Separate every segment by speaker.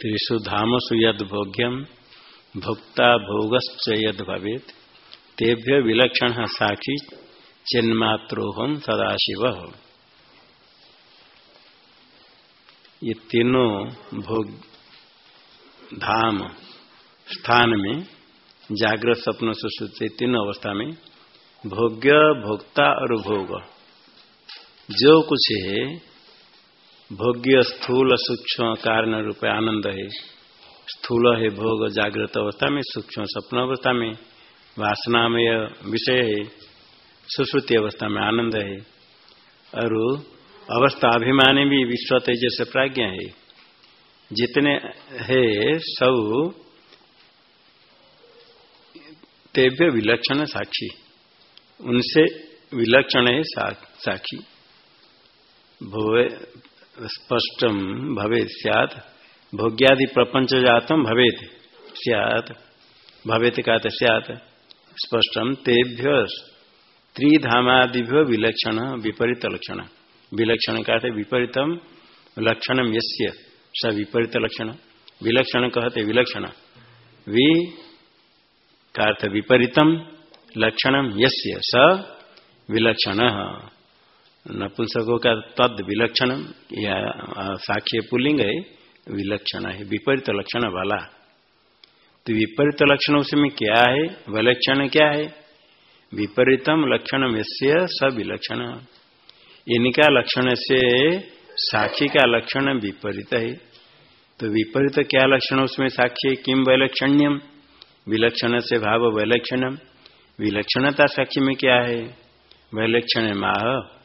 Speaker 1: त्रिषु धामसु यद भोग्यम भोक्ता भोगश्च यद भवेत तेभ्य विलक्षण साक्षी चिन्मात्रोहम सदाशिव। ये तीनों भोग, धाम स्थान में, जागृत स्वप्न सुश्रुति तीनों अवस्था में, भोग्य, भोक्ता और भोग। जो कुछ है भोग्य स्थूल सूक्ष्म कारण रूप आनंद है। स्थूल है भोग, जागृत अवस्था में, सूक्ष्म स्वप्न अवस्था में, वासनामय विषय है, सुश्रुति अवस्था में आनंद है। और अवस्था अभिमानी भी विश्व तेजस प्राज्ञा है। जितने है, सब तेव्य विलक्षण साक्षी। उनसे विलक्षण है साक्षी। स्पष्ट भवे सियात। भोग्यादि प्रपंच जातम भवेत सियात। भवेत का सियात? स्पष्टम तेभ्य त्रिधामादिभ्य विलक्षण विपरीत लक्षण विलक्षण का विपरीतम लक्षणम यस्य? स विपरीत लक्षण विलक्षण कहते विलक्षण। वि का विपरीतम लक्षणम यस्य? स विलक्षण। नपुंसकों का तद विलक्षण या साक्ष्य पुलिंग है विलक्षण है विपरीत लक्षण वाला तो विपरीत लक्षण उसमें क्या है? विलक्षण क्या है? विपरीतम लक्षण से सब विलक्षण इनका लक्षण से? साक्षी का लक्षण विपरीत है। तो विपरीत क्या लक्षण उसमें साक्षी? किम वैलक्षण्यम? विलक्षण से भाव वैलक्षणम। विलक्षणता साक्षी में क्या है? वैलक्षण माह।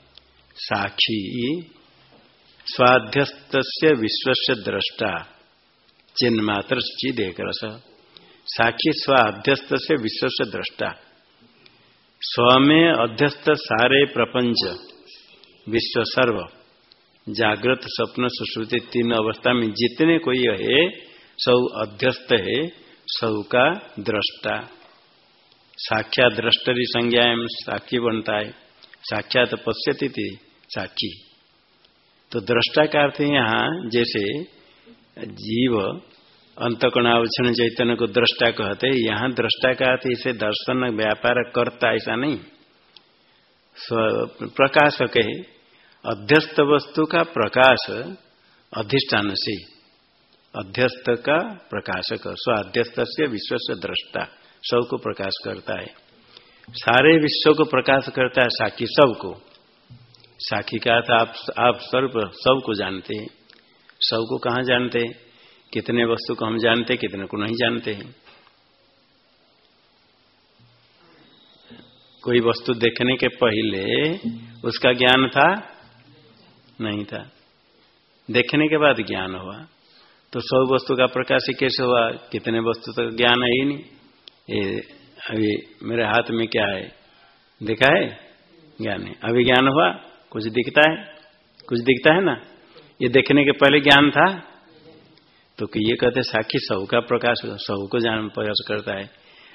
Speaker 1: साक्षी स्वाध्यस्त विश्व से दृष्टा चिन्ह मात्र चिद एक रस साक्षी स्वाध्यस्त से विश्व से दृष्टा स्व में अध्यस्त सारे प्रपंच। विश्व सर्व। जागृत स्वप्न सुश्रुति तीन अवस्था में जितने कोई है सब अध्यस्त है सब का दृष्टा साक्षात दृष्टि संज्ञा साक्षी बनता है। साक्षात पश्यती थी साक्षी। तो दृष्टा का अर्थ यहाँ, जैसे जीव अंतकणावक्षण चैतन्य को दृष्टा कहते, यहाँ दृष्टा का अर्थ इसे दर्शन, व्यापार करता ऐसा नहीं। प्रकाशक है, अध्यस्त वस्तु का प्रकाश अधिष्ठान से। अध्यस्त का प्रकाशक स्व अध्यस्त से विश्व से दृष्टा सबको प्रकाश करता है। सारे विश्व को प्रकाश करता है साखी सबको। साखी का था आप आप सर्व सबको जानते हैं। सबको कहाँ जानते हैं? कितने वस्तु को हम जानते कितने को नहीं जानते हैं। कोई वस्तु देखने के पहले उसका ज्ञान था? नहीं था। देखने के बाद ज्ञान हुआ। तो सब वस्तु का प्रकाश कैसे हुआ? कितने वस्तु तक ज्ञान है ही नहीं। ये अभी मेरे हाथ में क्या है? देखा है? ज्ञान है। अभी ज्ञान हुआ, कुछ दिखता है? कुछ दिखता है ना? ये देखने के पहले ज्ञान था? तो कि ये कहते साक्षी सब का प्रकाश सबको ज्ञान प्रकाश करता है।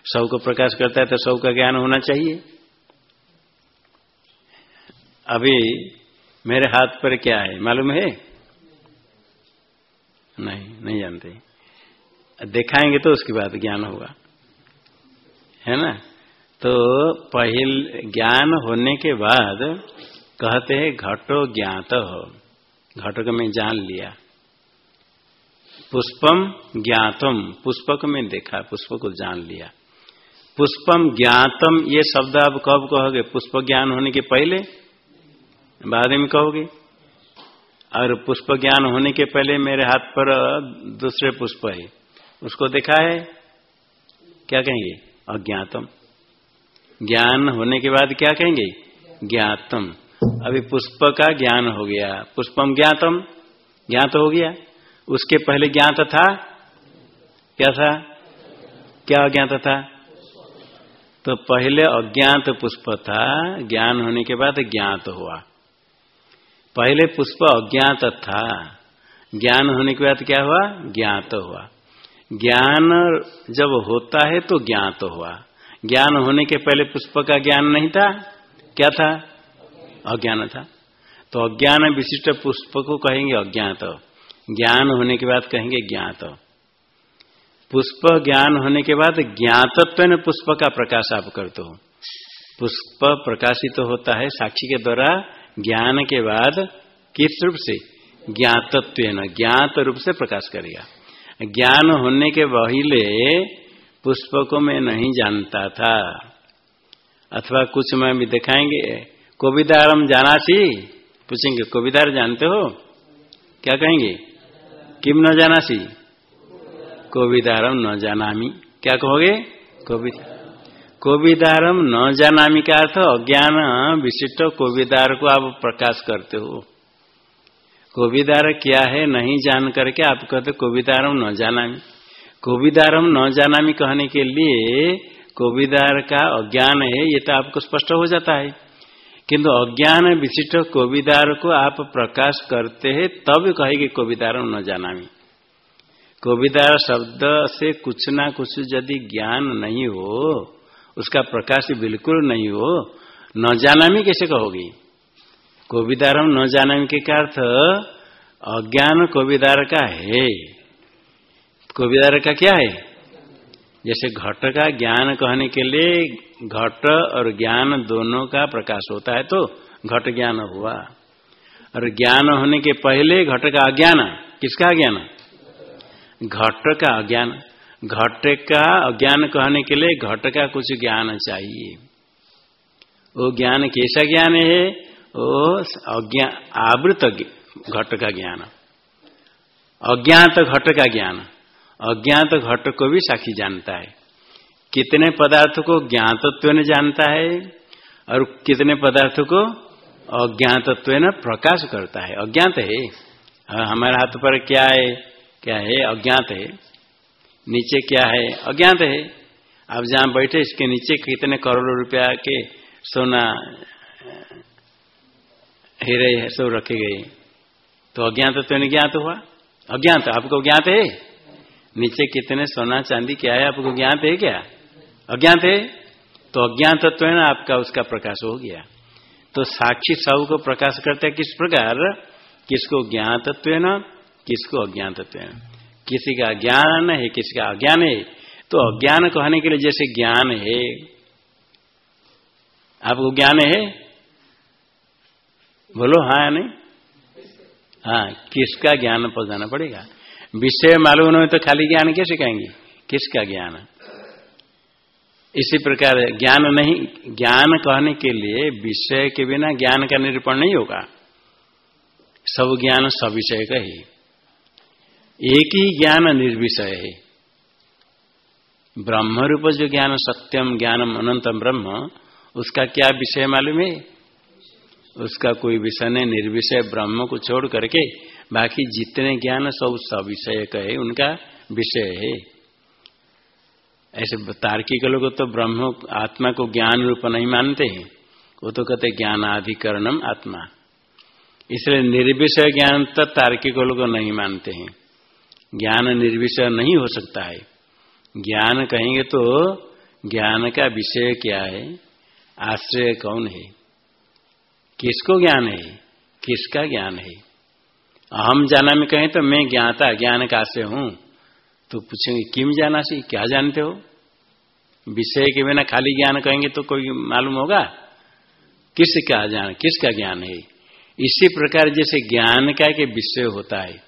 Speaker 1: सबको प्रकाश करता है तो सब का ज्ञान होना चाहिए। अभी मेरे हाथ पर क्या है? मालूम है? नहीं नहीं जानते। दिखाएँगे तो उसके बाद ज्ञान होगा। है ना? तो पहल ज्ञान होने के बाद कहते हैं, घटो ज्ञात हो। घटो को मैं जान लिया। पुष्पम ज्ञातम, पुष्पक में देखा पुष्प को जान लिया। पुष्पम ज्ञातम, ये शब्द आप कब कहोगे? पुष्प ज्ञान होने के पहले? बाद में कहोगे? और पुष्प ज्ञान होने के पहले मेरे हाथ पर दूसरे पुष्प है। उसको देखा है? क्या कहेंगे? अज्ञातम। ज्ञान होने के बाद क्या कहेंगे? ज्ञातम। अभी पुष्प का ज्ञान हो गया। पुष्पम ज्ञातम। ज्ञात हो गया। उसके पहले ज्ञात था। क्या था? क्या अज्ञात था? तो पहले अज्ञात पुष्प था। ज्ञान होने के बाद ज्ञात हुआ। पहले पुष्प अज्ञात था। ज्ञान होने के बाद क्या हुआ? ज्ञात हुआ। ज्ञान जब होता है तो ज्ञात हुआ। ज्ञान होने के पहले पुष्प का ज्ञान नहीं था। क्या था? अज्ञान था। तो अज्ञान विशिष्ट पुष्प को कहेंगे अज्ञात। ज्ञान होने के बाद कहेंगे ज्ञात। पुष्प ज्ञान होने के बाद ज्ञातत्व न पुष्प का प्रकाश आप करते हो। पुष्प प्रकाशित तो होता है साक्षी के द्वारा। ज्ञान के बाद किस रूप से? ज्ञातत्व ज्ञात रूप से प्रकाश करेगा। ज्ञान होने के पहले पुष्प को मैं नहीं जानता था। अथवा कुछ में भी दिखाएँगे कोविदारम जाना सी पूछेंगे कोविदार जानते हो? क्या कहेंगे? किम न जाना सी कोविदारम न जानामी। क्या कहोगे? कोविदारम न जानामी का अर्थ, अज्ञान विशिष्ट कोविदार को आप प्रकाश करते हो। कोविदार क्या है, नहीं जान करके आप कहते कोविदारम न जानामी। कोविदारम न जानामी कहने के लिए कोविदार का अज्ञान है, ये तो आपको स्पष्ट हो जाता है। किंतु अज्ञान विशिष्ट कोविदार को आप प्रकाश करते हैं, तब कहेगी कोविदारम न जानामी। कोविदार शब्द से कुछ ना कुछ यदि ज्ञान नहीं हो, उसका प्रकाश बिल्कुल नहीं हो, न जानामी कैसे कहोगी? कोविदारम न जानामी के अर्थ? अज्ञान कोविदार का है। कोविदार का क्या है? जैसे घट का ज्ञान कहने के लिए घट और ज्ञान दोनों का प्रकाश होता है तो घट ज्ञान हुआ। और ज्ञान होने के पहले घट का अज्ञान, किसका अज्ञान? घट का अज्ञान। घट का अज्ञान कहने के लिए घट का कुछ ज्ञान चाहिए। वो ज्ञान कैसा ज्ञान है? वो अज्ञान आवृत घट का ज्ञान। अज्ञात घट का ज्ञान। अज्ञात घट को भी साक्षी जानता है। कितने पदार्थ को ज्ञातत्व ने जानता है? और कितने पदार्थ को अज्ञातत्व ने प्रकाश करता है? अज्ञात है। हाँ, हमारे हाथ पर क्या है? क्या है? अज्ञात है। नीचे क्या है? अज्ञात है। आप जहाँ बैठे इसके नीचे कितने करोड़ों रुपया के सोना हीरे सब रखे गए तो अज्ञात तो ज्ञात हुआ? अज्ञात, आपको ज्ञात है? नीचे कितने सोना चांदी क्या है आपको ज्ञात है क्या? अज्ञात है? तो अज्ञात तत्व है ना, आपका उसका प्रकाश हो गया। तो साक्षी सबको प्रकाश करते हैं किस प्रकार? किसको ज्ञातत्व है ना, किसको अज्ञातत्व है किसी का ज्ञान है, किसी का अज्ञान है। तो अज्ञान कहने के लिए जैसे ज्ञान है, आपको ज्ञान है? बोलो हाँ या नहीं? हाँ किसका ज्ञान पहुंचाना पड़ेगा? विषय मालूम नहीं तो खाली ज्ञान कैसे कहेंगे? किसका ज्ञान? इसी प्रकार ज्ञान नहीं, ज्ञान कहने के लिए विषय के बिना ज्ञान का निरूपण नहीं होगा। सब ज्ञान सविषय का ही। एक ही ज्ञान निर्विषय है। ब्रह्म रूप जो ज्ञान सत्यम ज्ञानम अनंतम ब्रह्म, उसका क्या विषय मालूम है? उसका कोई विषय नहीं, निर्विषय ब्रह्म को छोड़ करके बाकी जितने ज्ञान सब सविषय है, उनका विषय है। ऐसे तार्किक लोग तो ब्रह्म आत्मा को ज्ञान रूप नहीं मानते हैं। वो तो कहते ज्ञानाधिकरणम आत्मा। इसलिए निर्विषय ज्ञान तो तार्किक लोग नहीं मानते हैं। ज्ञान निर्विषय नहीं हो सकता है। ज्ञान कहेंगे तो ज्ञान का विषय क्या है? आश्रय कौन है? किसको ज्ञान है? किसका ज्ञान है? अहम जाना में कहें तो मैं ज्ञाता, ज्ञान का से हूँ। तो पूछेंगे, किम जाना सी? क्या जानते हो? विषय के बिना खाली ज्ञान कहेंगे तो कोई मालूम होगा? किस का ज्ञान, किसका ज्ञान है? इसी प्रकार जैसे ज्ञान का के विषय होता है।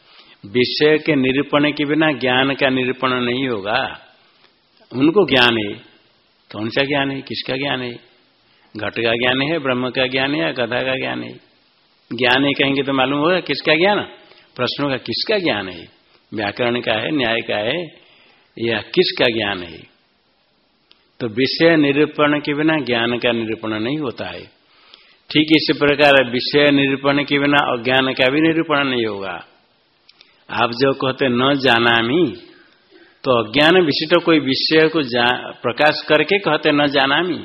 Speaker 1: विषय के निरूपण के बिना ज्ञान का निरूपण नहीं होगा। उनको ज्ञान है। कौन सा ज्ञान है? किसका ज्ञान है? घट का ज्ञान है, ब्रह्म का ज्ञान है या गधा का ज्ञान है? ज्ञान है कहेंगे तो मालूम होगा किसका ज्ञान? प्रश्नों का किसका ज्ञान है? व्याकरण का है, न्याय का है, या किसका ज्ञान है? तो विषय निरूपण के बिना ज्ञान का निरूपण नहीं होता है। ठीक इसी प्रकार विषय निरूपण के बिना अज्ञान का भी निरूपण नहीं होगा। आप जो कहते न जाना मी तो अज्ञान विशिष्ट कोई विषय को प्रकाश करके कहते न जानामी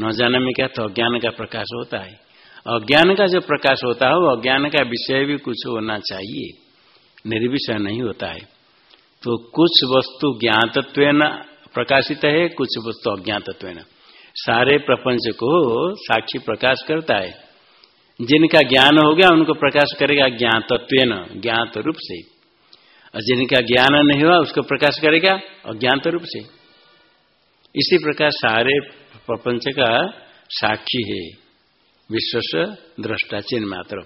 Speaker 1: न जाना क्या तो अज्ञान का प्रकाश होता है। अज्ञान का जो प्रकाश होता है, वो अज्ञान का विषय भी कुछ होना चाहिए। निर्विषय नहीं होता है। तो कुछ वस्तु ज्ञातत्व प्रकाशित है, कुछ वस्तु अज्ञातत्व सारे प्रपंच को साक्षी प्रकाश करता है। जिनका ज्ञान हो गया, उनको प्रकाश करेगा ज्ञातत्व ज्ञात रूप से। और जिनका ज्ञान नहीं हुआ, उसको प्रकाश करेगा अज्ञात रूप से। इसी प्रकार सारे प्रपंच का साक्षी है। विश्व दृष्टा चिन्ह मात्र।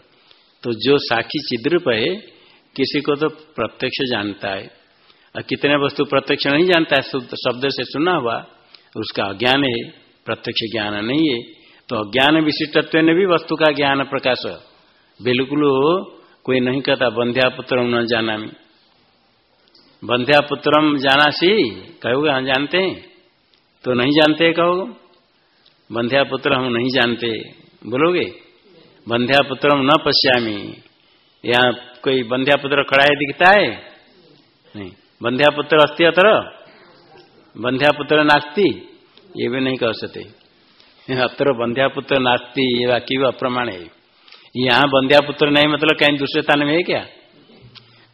Speaker 1: तो जो साक्षी चिद्रूप है, किसी को तो प्रत्यक्ष जानता है। और कितने वस्तु प्रत्यक्ष नहीं जानता है, शब्द से सुना हुआ, उसका अज्ञान है। प्रत्यक्ष ज्ञान नहीं है। तो अज्ञान विशिष्टत्व ने भी वस्तु का ज्ञान प्रकाश। बिल्कुल कोई नहीं कहता, बंध्या पुत्र न जाना बंध्या पुत्रम जाना सी कहोगे हम जानते हैं? तो नहीं जानते कहोगे बंध्या पुत्र हम नहीं जानते। बोलोगे? बंध्या पुत्र न पश्यामी। यहाँ कोई बंध्या पुत्र कड़ाई दिखता है? नहीं। बंध्या पुत्र अस्थि अतर बंध्या पुत्र नास्ती? ये भी नहीं कह सकते। अतर बंध्या पुत्र नास्ती, ये बाकी भी अप्रमाण है। यहाँ बंध्या पुत्र नहीं मतलब कहीं दूसरे स्थान में है क्या?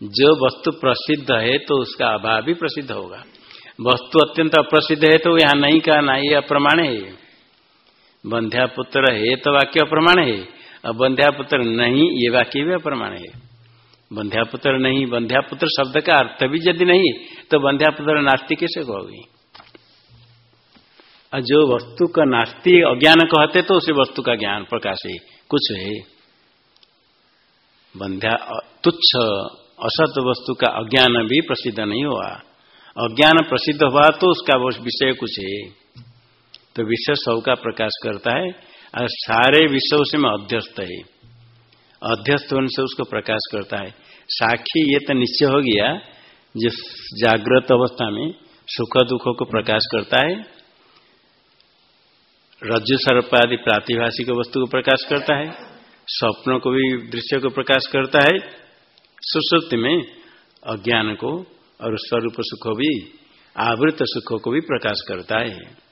Speaker 1: जो वस्तु प्रसिद्ध है तो उसका अभाव भी प्रसिद्ध होगा। वस्तु अत्यंत अप्रसिद्ध है तो यहाँ नहीं कहना, ये अप्रमाण है। बंध्या पुत्र है तो वाक्य अप्रमाण है। और बंध्या पुत्र नहीं, ये वाक्य भी अप्रमाण है। बंध्या पुत्र नहीं बंध्या पुत्र शब्द का अर्थ भी यदि नहीं तो बंध्या पुत्र नास्ती कैसे कहोगी? और जो वस्तु का नास्ती अज्ञान कहते तो उसे वस्तु का ज्ञान प्रकाश है। कुछ है। बंध्या, तुच्छ, असत वस्तु का अज्ञान भी प्रसिद्ध नहीं हुआ। अज्ञान प्रसिद्ध हुआ तो उसका विषय कुछ है। तो विश्व सब का प्रकाश करता है और सारे विश्व उसी में अध्यस्त है। अध्यस्त होने से उसको प्रकाश करता है। साक्षी ये तो निश्चय हो गया जो जागृत अवस्था में सुख दुखों को प्रकाश करता है, रज्जु सर्प आदि प्रातिभाषिक वस्तु को प्रकाश करता है, स्वप्नों को भी दृश्य को प्रकाश करता है, सुसुप्ति में अज्ञान को और स्वरूप सुख भी आवृत सुखों को भी प्रकाश करता है।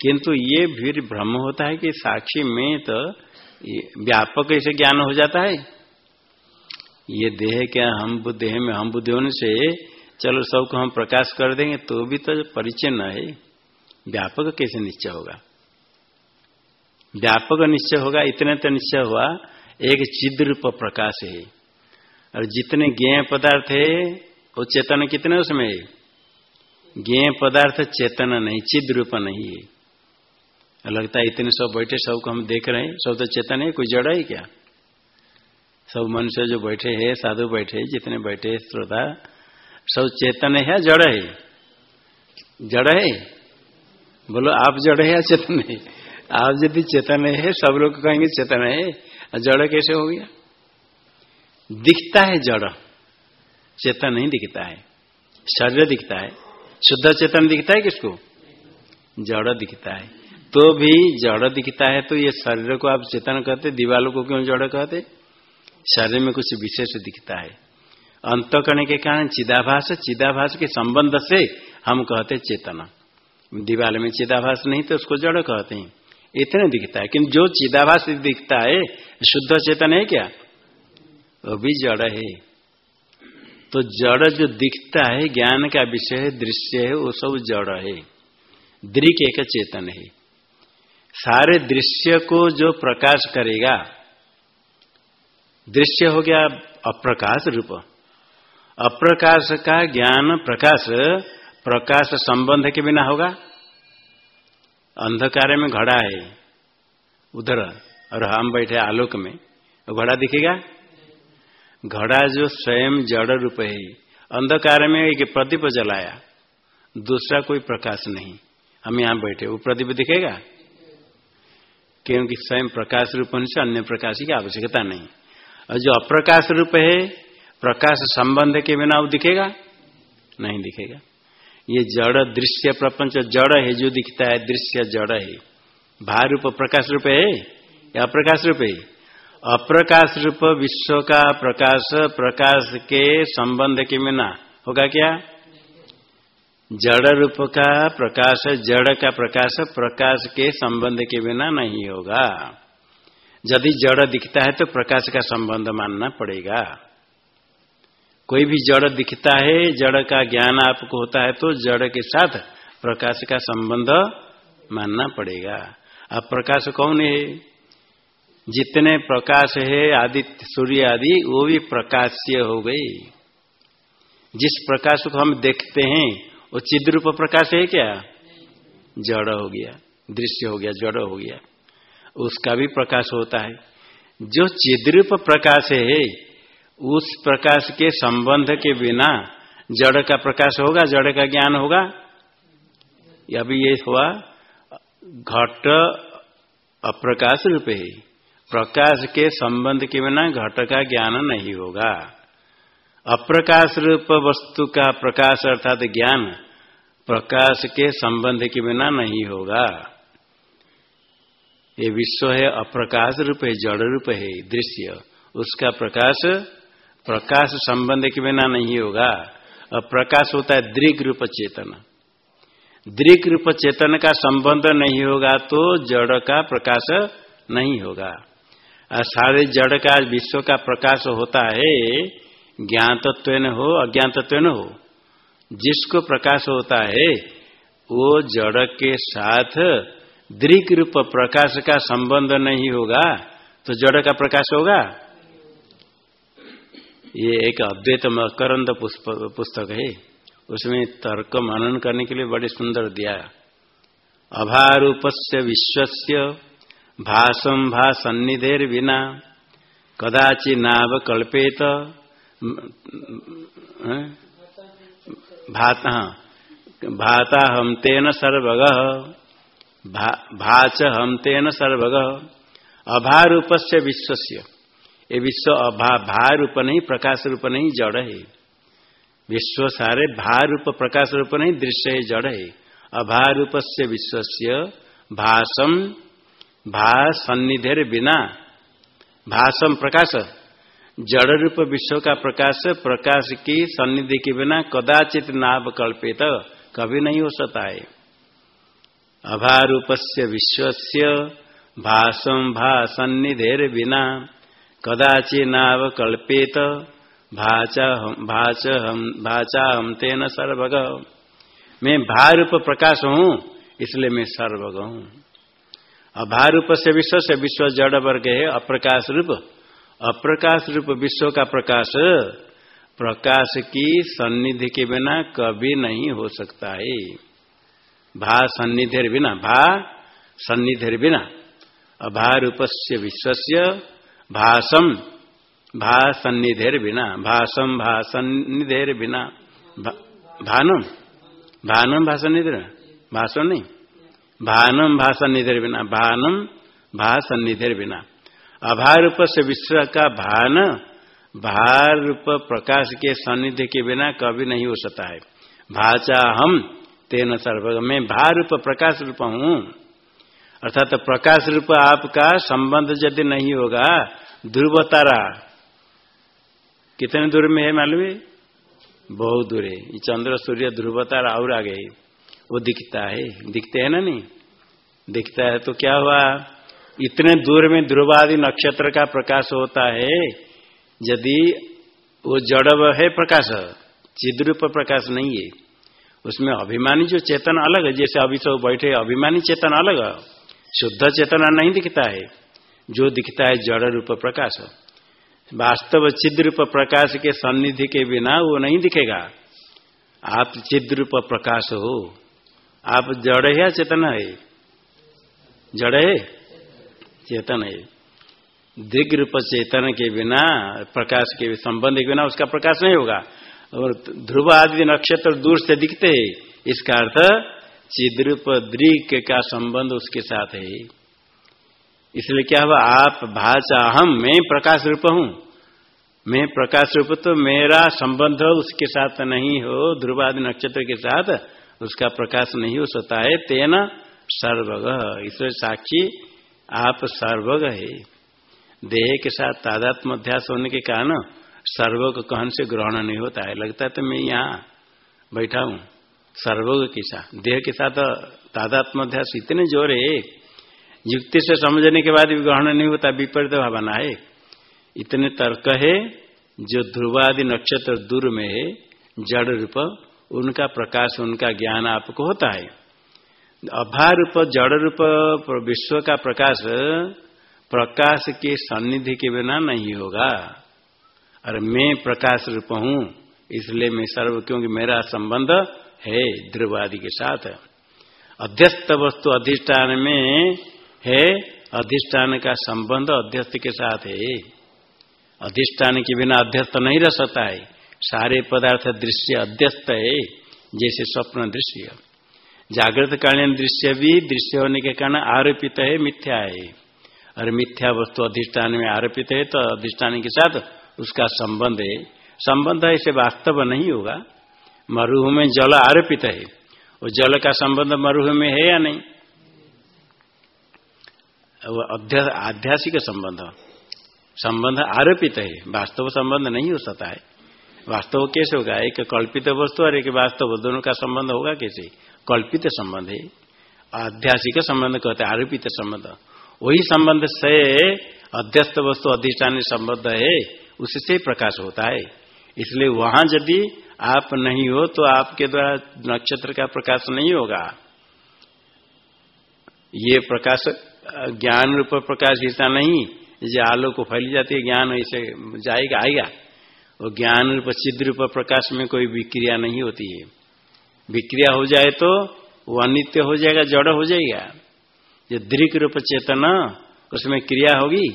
Speaker 1: किंतु ये फिर भ्रम होता है कि साक्षी में तो व्यापक ऐसे ज्ञान हो जाता है। ये देह क्या? हम देह में हम बुद्धि होने से चलो सबको हम प्रकाश कर देंगे तो भी तो परिचय न है। व्यापक कैसे निश्चय होगा? व्यापक निश्चय होगा, इतने तो निश्चय हुआ, एक चिद रूप प्रकाश है। और जितने ज्ञ पदार्थ है, वो चेतन कितने उसमें है? ज्ञ पदार्थ चेतन नहीं चिद रूप नहीं है। लगता है इतने सब बैठे सबको हम देख रहे हैं, सब तो चेतन है, कोई जड़ है क्या? सब मनुष्य जो बैठे हैं, साधु बैठे जितने बैठे श्रोता सब चेतन है जड़ है? जड़ है? बोलो, आप जड़ है या चेतन है? आप यदि चेतन है, सब लोग कहेंगे चेतन है। जड़ कैसे हो गया? दिखता है जड़। चेतन नहीं दिखता है। शरीर दिखता है। शुद्ध चेतन दिखता है किसको? जड़ दिखता है। तो भी जड़ दिखता है तो ये शरीर को आप चेतन कहते, दीवालों को क्यों जड़ कहते? शरीर में कुछ विशेष दिखता है। अंत करने के कारण चिदाभास चिदाभास के संबंध से हम कहते चेतना। दीवाल में चिदाभास नहीं तो उसको जड़ कहते हैं। इतने दिखता है। किंतु जो चिदाभास दिखता है, शुद्ध चेतन है क्या? वो भी जड़ है। तो जड़ जो दिखता है, ज्ञान का विषय है दृश्य है, वो सब जड़ है। दृक एक चेतन है। सारे दृश्य को जो प्रकाश करेगा, दृश्य हो गया अप्रकाश रूप। अप्रकाश का ज्ञान प्रकाश प्रकाश संबंध के बिना होगा। अंधकार में घड़ा है, उधर, और हम बैठे आलोक में घड़ा दिखेगा? घड़ा जो स्वयं जड़ रूप है, अंधकार में एक प्रदीप जलाया, दूसरा कोई प्रकाश नहीं। हम यहाँ बैठे, वो प्रदीप दिखेगा? क्योंकि स्वयं प्रकाश रूप होने से अन्य प्रकाश की आवश्यकता नहीं। और जो अप्रकाश रूप है, प्रकाश संबंध के बिना वो दिखेगा? नहीं दिखेगा। ये जड़ दृश्य प्रपंच जड़ है, जो दिखता है दृश्य जड़ है। भार रूप प्रकाश रूप है? या अप्रकाश रूप है? अप्रकाश रूप विश्व का प्रकाश प्रकाश के संबंध के बिना होगा क्या? जड़ रूप का प्रकाश, जड़ का प्रकाश प्रकाश के संबंध के बिना नहीं होगा। यदि जड़ दिखता है तो प्रकाश का संबंध मानना पड़ेगा। कोई भी जड़ दिखता है, जड़ का ज्ञान आपको होता है तो जड़ के साथ प्रकाश का संबंध मानना पड़ेगा। अब प्रकाश कौन है? जितने प्रकाश है, आदित्य, सूर्य आदि, वो भी प्रकाश्य हो गई जिस प्रकाश को हम देखते हैं वो चिद रूप प्रकाश है क्या? जड़ हो गया, दृश्य हो गया, जड़ हो गया। उसका भी प्रकाश होता है। जो चिद्रूप प्रकाश है, उस प्रकाश के संबंध के बिना जड़ का प्रकाश होगा, जड़ का ज्ञान होगा? अभी ये हुआ, घट अप्रकाश रूप है। प्रकाश के संबंध के बिना घट का ज्ञान नहीं होगा। अप्रकाश रूप वस्तु का प्रकाश अर्थात ज्ञान प्रकाश के संबंध के बिना नहीं होगा। ये विश्व है अप्रकाश रूप है जड़ रूप है, दृश्य। उसका प्रकाश प्रकाश संबंध के बिना नहीं होगा। और प्रकाश होता है दृग रूप चेतन। दृग रूप चेतन का संबंध नहीं होगा तो जड़ का प्रकाश नहीं होगा। सारे जड़ का, विश्व का प्रकाश होता है ज्ञान तत्व हो अज्ञान तत्व हो। जिसको प्रकाश होता है, वो जड़ के साथ दृक रूप प्रकाश का संबंध नहीं होगा तो जड़ का प्रकाश होगा। ये एक अद्वैत मकरंद पुस्तक है। उसमें तर्क मनन करने के लिए बड़े सुंदर दिया। अभारूप से विश्वस्य भाषम भा सन्निधेर बिना कदाचि नाव कल्पेत भाता भाता हम तेन सर्वग भाच हम तेन सर्वग। अभारूप से विश्व ये विश्व अभा, भारूप नहीं प्रकाश रूप नहीं, जड़ है। विश्व सारे भारूप प्रकाश रूप नहीं, दृश्य है, जड़ है। अभारूप से विश्व भाषम भा सन्निधेर बिना। भाषम प्रकाश। जड़ रूप विश्व का प्रकाश प्रकाश की सन्निधि के बिना कदाचित नाभ कल्पित कभी नहीं हो सकता है। अभारूप से विश्व भाषम भा सन्निधेर बिना कदाचि नाव कल्पित भाच हम भाचा हम तेन सर्वग। मैं भारूप प्रकाश हूँ, इसलिए मैं सर्वग हूँ। अभारूप से विश्व से विश्व जड़ वर्ग है, अप्रकाश रूप अप्रकाश रूप विश्व का प्रकाश प्रकाश की सन्निधि के बिना कभी नहीं हो सकता है। भा सन्निधि बिना, भा सन्निधि बिना अभारूप से विश्व भाषम भा सन्निधेर बिना भाषम भा सन्निधेर बिना भानम भानम भाषण भाषण नहीं भानम भाषण निधर बिना भानम भाषण बिना। अभारूप से विश्व का भान भार रूप प्रकाश के सानिध्य के बिना कभी नहीं हो सकता है। भाचा हम, तेन सर्व में भार रूप प्रकाश रूप हूँ। अर्थात तो प्रकाश रूप आपका संबंध यदि नहीं होगा ध्रुव तारा कितने दूर में है मालूम है? बहुत दूर है। चंद्र, सूर्य ध्रुव तारा और आ गए वो दिखता है। दिखते है ना नहीं? दिखता है तो क्या हुआ? इतने दूर में ध्रुवादि नक्षत्र का प्रकाश होता है, यदि वो जड़ है प्रकाश, चिद्रूप प्रकाश नहीं है। उसमें अभिमानी जो चेतन अलग है, जैसे अभी सब बैठे, अभिमानी चेतन अलग, शुद्ध चेतना नहीं दिखता है। जो दिखता है जड़ रूप प्रकाश। वास्तव चिद्रूप प्रकाश के सन्निधि के बिना वो नहीं दिखेगा। आप चिद्रूप प्रकाश हो। आप जड़ है या चेतन है? जड़ है? चेतन है। दिग्ग रूप चेतन के बिना, प्रकाश के संबंध के बिना उसका प्रकाश नहीं होगा। और ध्रुव आदि नक्षत्र दूर से दिखते है। इसका अर्थ, चिद्रूप दृग का संबंध उसके साथ है। इसलिए क्या हुआ? आप भाषा हम मैं प्रकाश रूप हूँ। मैं प्रकाश रूप तो मेरा संबंध उसके साथ नहीं हो। ध्रुव आदि नक्षत्र के साथ उसका प्रकाश नहीं हो सकता है। तेना सर्वग। ईश्वर साक्षी आप सर्वग है देह के साथ तादात्म अध्यास होने के कारण सर्वग कहन से ग्रहण नहीं होता है। लगता है तो मैं यहाँ बैठा हूँ, सर्वग के साथ। देह के साथ तादात्म अध्यास इतने ज़ोर है, युक्ति से समझने के बाद भी ग्रहण नहीं होता, विपरीत भावना है। इतने तर्क है, जो ध्रुवादि नक्षत्र दूर में है, जड़ रूप, उनका प्रकाश, उनका ज्ञान आपको होता है। अभारूप जड़ रूप विश्व का प्रकाश प्रकाश के सन्निधि के बिना नहीं होगा। और मैं प्रकाश रूप हूँ, इसलिए मैं सर्व, क्योंकि मेरा संबंध है ध्रुवादि के साथ। अध्यस्त वस्तु अधिष्ठान में है, अधिष्ठान का संबंध अध्यस्त के साथ है। अधिष्ठान के बिना अध्यस्त नहीं रह सकता है। सारे पदार्थ दृश्य अध्यस्त है, जैसे स्वप्न दृश्य। जागृत कालीन दृश्य भी दृश्य होने के कारण आरोपित है, मिथ्या है। और मिथ्या वस्तु अधिष्ठान में आरोपित है तो अधिष्ठान के साथ उसका संबंध है। संबंध ऐसे वास्तव नहीं होगा। मरुह में जल आरोपित है। वो जल का संबंध मरुह में है या नहीं? वो आध्यासिक संबंध। संबंध आरोपित है। वास्तव संबंध नहीं हो सकता है। वास्तव कैसे होगा? एक कल्पित वस्तु और एक वास्तव, दोनों का संबंध होगा कैसे? कल्पित संबंध है आध्यासिक संबंध कहते हैं, आरोपित संबंध। वही संबंध से अध्यस्त वस्तु अधिष्ठान संबंध है, उससे प्रकाश होता है। इसलिए वहाँ यदि आप नहीं हो तो आपके द्वारा नक्षत्र का प्रकाश नहीं होगा। ये प्रकाश, ज्ञान रूप प्रकाश ऐसा नहीं जो आलो को फैली जाती है, ज्ञान ऐसे जाएगा, आएगा। और ज्ञान रूप सिद्ध रूप प्रकाश में कोई विक्रिया नहीं होती है। विक्रिया हो जाए तो वो अनित्य हो जाएगा, जड़ हो जाएगा। जो दृक रूप चेतना, उसमें क्रिया होगी?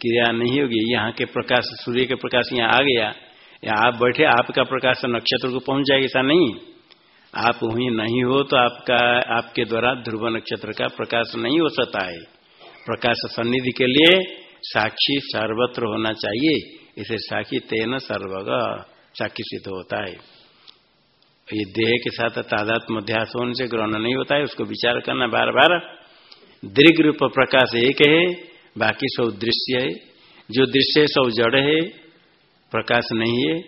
Speaker 1: क्रिया नहीं होगी। यहाँ के प्रकाश, सूर्य के प्रकाश यहाँ आ गया। या आप बैठे, आपका प्रकाश नक्षत्र को पहुँच जाएगा, ऐसा नहीं। आप वहीं नहीं हो तो आपका, आपके द्वारा ध्रुव नक्षत्र का प्रकाश नहीं हो सकता है। प्रकाश सन्निधि के लिए साक्षी सर्वत्र होना चाहिए। इसे साक्षी तेन सर्वग साक्षी सिद्ध होता है। ये देह के साथ तादात्म अध्यास होने से ग्रहण नहीं होता है, उसको विचार करना बार बार दीर्घ रूप प्रकाश एक है, बाकी सब दृश्य है। जो दृश्य है, सब जड़ है, प्रकाश नहीं है,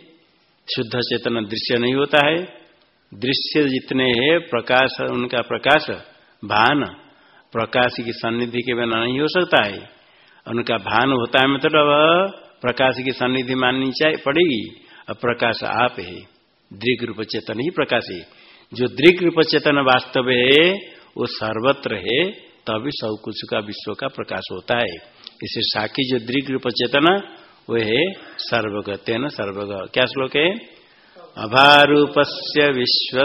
Speaker 1: शुद्ध चेतन दृश्य नहीं होता है। दृश्य जितने है, प्रकाश, उनका प्रकाश, भान, प्रकाश की सन्निधि के बिना नहीं हो सकता है। उनका भान होता है मतलब प्रकाश की सन्निधि माननी चाहिए, पड़ेगी। और प्रकाश आप है। दृग रूप चेतन ही प्रकाश। है जो दृग रूप चेतन वास्तव है, वो सर्वत्र है, तभी सब कुछ का विश्व का प्रकाश होता है। इसे साखी जो दृग रूप चेतन वो है सर्वग तेन सर्वग। क्या श्लोक है? अभारूप विश्व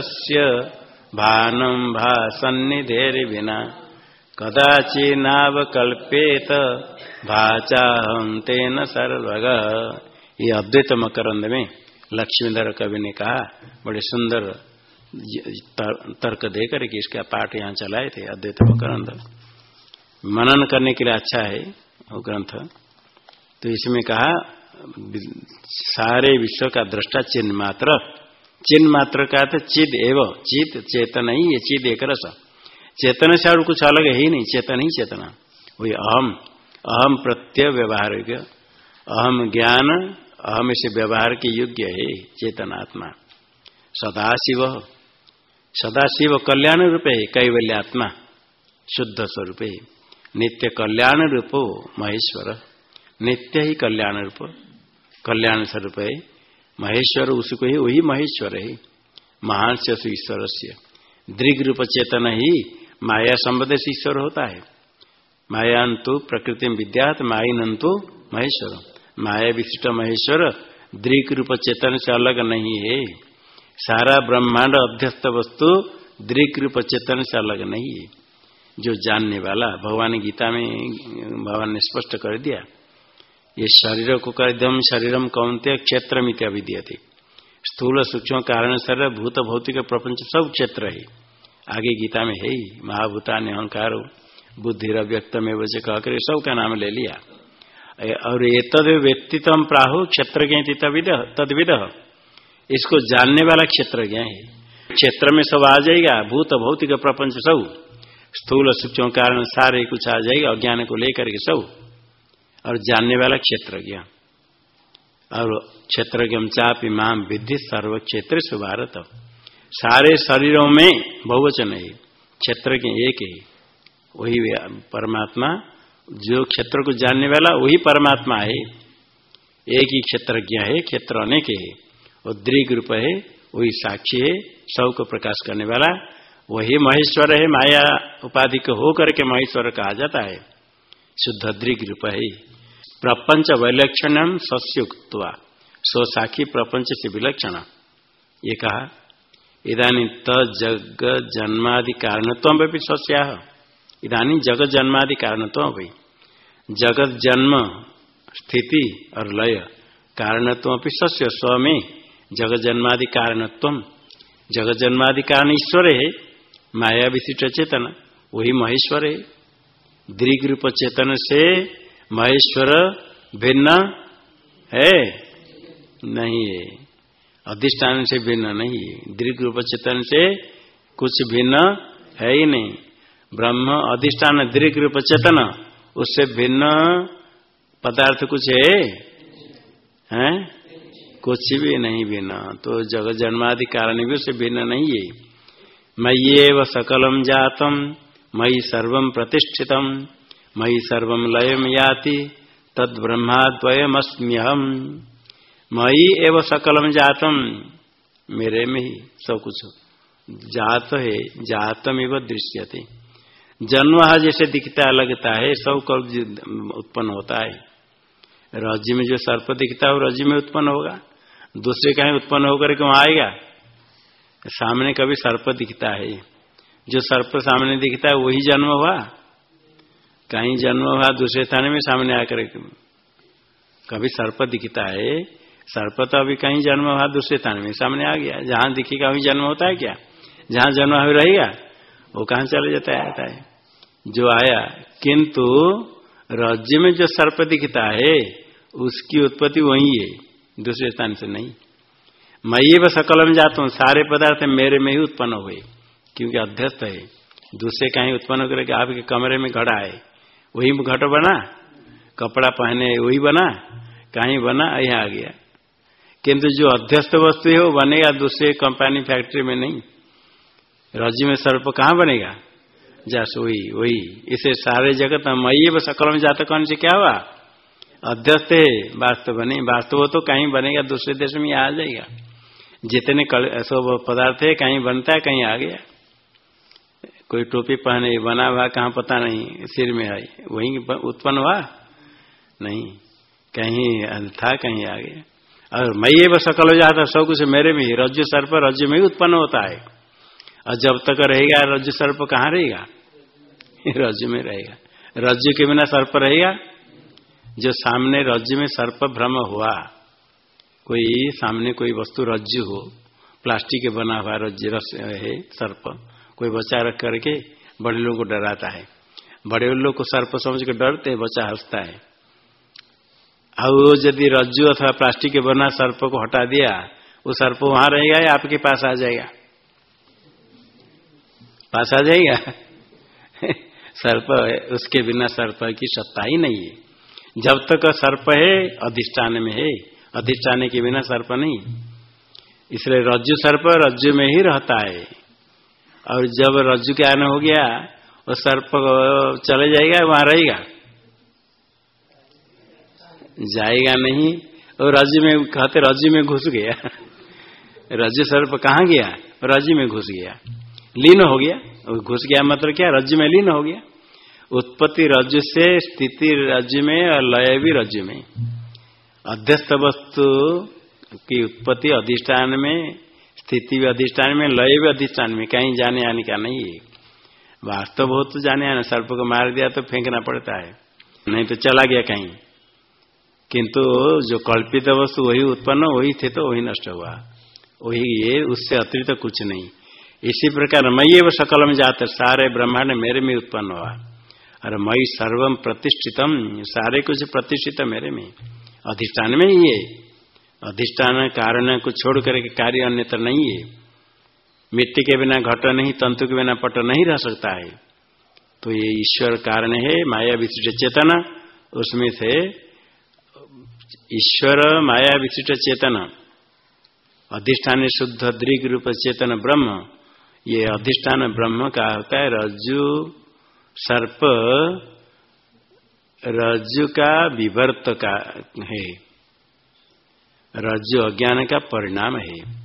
Speaker 1: भानम भा सन्निधेर बिना कदाचि नावकल्पेत भाचाहम तेन सर्वग। ये अद्वैत मकरंद में लक्ष्मीधर कवि ने कहा, बड़े सुंदर तर्क देकर के इसका पाठ यहाँ चलाए थे, अद्वैत ग्रंथ। मनन करने के लिए अच्छा है वो ग्रंथ। तो इसमें कहा सारे विश्व का दृष्टा चिन्ह मात्र। चिन्ह मात्र का तो चिद एव, चित चेतन ही ये चिद एक रस। चेतन से और कुछ अलग है ही नहीं, चेतन ही चेतना। वही अहम अहम प्रत्यय व्यवहार अहम ज्ञान अहम से व्यवहार के योग्य है, चेतनात्मा। सदाशिव। सदाशिव कल्याण रूप है, कैवल्यात्मा। शुद्ध स्वरूप है। नित्य कल्याण रूप, महेश्वर। नित्य ही कल्याण रूप। कल्याण स्वरूप है। महेश्वर उसको ही, वही महेश्वर है। महान से ईश्वर से दृग रूप चेतन ही माया संबंध से ईश्वर होता है। मायांतु प्रकृति विद्यात माइनंतु महेश्वर माया विशिष्ट महेश्वर, दृक रूप चेतन से अलग नहीं है। सारा ब्रह्मांड अध्यस्त वस्तु, दृक रूप चेतन से अलग नहीं है। जो जानने वाला, भगवान गीता में, भगवान ने स्पष्ट कर दिया, ये शरीर को कर दम शरीरम कौनते क्षेत्र मित्या विद्य थे स्थूल सूक्ष्म कारण शरीर, भूत, भौतिक, प्रपंच सब क्षेत्र है। आगे गीता में है ही महाभूता ने अहंकार, बुद्धि व्यक्त में वजह कहकर सब का नाम ले लिया। और ये तद व्यक्तित्व प्राहु क्षेत्र तद विद इसको जानने वाला क्षेत्र है। क्षेत्र में सब आ जाएगा, भूत भौतिक प्रपंच सब। स्थूल सूक्ष्म कारण सारे कुछ आ जाएगा, अज्ञान को लेकर के सब। और जानने वाला क्षेत्र ज्ञान और क्षेत्र चाप इमाम विधि सर्व क्षेत्र से भारत। सारे शरीरों में बहुवचन है। क्षेत्र के एक है। वही परमात्मा जो क्षेत्र को जानने वाला, वही परमात्मा है। एक ही क्षेत्रज्ञ है, क्षेत्र अनेक है। और दृग रूप है, वही साक्षी है, सबको प्रकाश करने वाला। वही महेश्वर है, माया उपाधि को हो करके महेश्वर कहा जाता है। शुद्ध दृग रूप है। प्रपंच वैलक्षण सस्युक्तवा। स्वसाखी प्रपंच से विलक्षण। ये कहा इधानी तग जन्मादि कारणत्व सस्या। इधानी जगत जन्मादि कारणत्व भाई जगत जन्म, स्थिति और लय कारणत्व भी सस्य स्व में जगत जन्मादि कारणत्व जगत जन्मादि कारण ईश्वर है। माया विशिष्ट चेतन, वही महेश्वर है। दृग रूप चेतन से महेश्वर भिन्न है। नहीं है। अधिष्ठान से भिन्न नहीं है। दीर्घ रूप चेतन से कुछ भिन्न है ही नहीं। ब्रह्म अधिष्ठान दीर्घ रूप चेतन, उससे भिन्न पदार्थ कुछ है? हैं? कुछ भी नहीं भिन्न। तो जगत जन्मादि कारण भी उससे भिन्न नहीं है। मय्ये व सकलम जातम, मयि सर्व प्रतिष्ठितम, मयि सर्व लयम याति तद ब्रह्माद्वयमस्म्यहम मई एवं सकलम जातम। मेरे में ही सब कुछ। जात है जातम एवं दृश्य थे जन्म जैसे दिखता लगता है सब कब उत्पन्न होता है। राज्य में जो सर्प दिखता है, वो राज्य में उत्पन्न होगा। दूसरे कहीं उत्पन्न होकर क्यों आएगा। सामने कभी सर्प दिखता है। जो सर्प सामने दिखता है, वही जन्म हुआ। कहीं जन्म हुआ दूसरे स्थान में सामने आकर कभी सर्प दिखता है। सर्प तो अभी कहीं जन्म हुआ दूसरे स्थान में सामने आ गया। जहाँ दिखेगा, वही जन्म होता है क्या? जहाँ जन्म हुआ रहेगा। वो कहाँ चले जाता है? आता है। जो आया, किंतु राज्य में जो सर्प दिखता है, उसकी उत्पत्ति वही है, दूसरे स्थान से नहीं। मैं ये बस सकल में जाता हूँ, सारे पदार्थ मेरे में ही उत्पन्न हुए, क्योंकि अध्यस्त है। दूसरे कहीं उत्पन्न करके आपके कमरे में घड़ा है। वही घट बना, कपड़ा पहने, वही बना, कहीं बना, यहाँ आ गया। किंतु जो अध्यस्त वस्तु है, वो बनेगा दूसरे कंपनी फैक्ट्री में नहीं। रज़ी में सर्प कहाँ बनेगा? जस, वही वही। इसे सारे जगत मई व सकल में जाता कौन से क्या हुआ? अध्यस्त है, वास्तव बने वास्तव तो कहीं बनेगा, दूसरे देश में आ जाएगा। जितने सब पदार्थ है, कहीं बनता है, कहीं आ गया। कोई टोपी पहने, बना हुआ, कहाँ पता नहीं। सिर में है वही उत्पन्न हुआ? नहीं। कहीं था, कहीं आ गया। और मैं सकल हो जाता सब कुछ मेरे में ही। रज्जु सर्प, रज्जु में ही उत्पन्न होता है। और जब तक रहेगा रज्जु सर्प कहाँ रहेगा? रज्जु में रहेगा। रज्जु के बिना सर्प रहेगा? जो सामने रज्जु में सर्प भ्रम हुआ, कोई सामने कोई वस्तु रज्जु हो, प्लास्टिक के बना हुआ रज्जु है, सर्प, कोई बच्चा रख करके बड़े लोगों को डराता है। बड़े लोग को सर्प समझ के डरते बच्चा हंसता है। और यदि रज्जु अथवा प्लास्टिक के बना सर्प को हटा दिया, वो सर्प वहाँ रहेगा या आपके पास आ जाएगा? पास आ जाएगा? सर्प उसके बिना सर्प की सत्ता ही नहीं है। जब तक सर्प है, अधिष्ठान में है। अधिष्ठान के बिना सर्प नहीं। इसलिए रज्जु सर्प रज्जु में ही रहता है। और जब रज्जु के आने हो गया, वो सर्प चले जाएगा, वहाँ रहेगा? जाएगा नहीं। और राज्य में, कहते रज्जु में घुस गया। रज्जु सर्प कहाँ गया? राज्य में घुस गया। लीन हो गया। घुस गया मतलब क्या? राज्य में लीन हो गया। उत्पत्ति राज्य से, स्थिति राज्य में और लय भी राज्य में। अध्यस्त वस्तु की उत्पत्ति अधिष्ठान में, स्थिति भी अधिष्ठान में, लय भी अधिष्ठान में। कहीं जाने आने का नहीं है। वास्तव बहुत तो जाने आने, सर्प को मार दिया तो फेंकना पड़ता है। नहीं तो चला गया कहीं। किंतु जो कल्पित वस्तु वही उत्पन्न, वही थे तो वही नष्ट हुआ। वही ये, उससे अतिरिक्त तो कुछ नहीं। इसी प्रकार मई वो सकल में जाते, सारे ब्रह्मांड मेरे में उत्पन्न हुआ। और मई सर्वम प्रतिष्ठितम, सारे कुछ प्रतिष्ठित मेरे में। अधिष्ठान में ही है। अधिष्ठान कारण को छोड़ करके कार्य अन्यत्र नहीं है। मिट्टी के बिना घट नहीं, तंतु के बिना पट नहीं रह सकता है। तो ये ईश्वर कारण है, माया विशिष्ट चेतना, उसमें से ईश्वर, माया विशिष्ट चेतन। अधिष्ठान शुद्ध दृग रूप चेतन ब्रह्म। ये अधिष्ठान ब्रह्म का होता है रज्जु, सर्प, रज्जु का विवर्त का है। रज्जु अज्ञान का परिणाम है।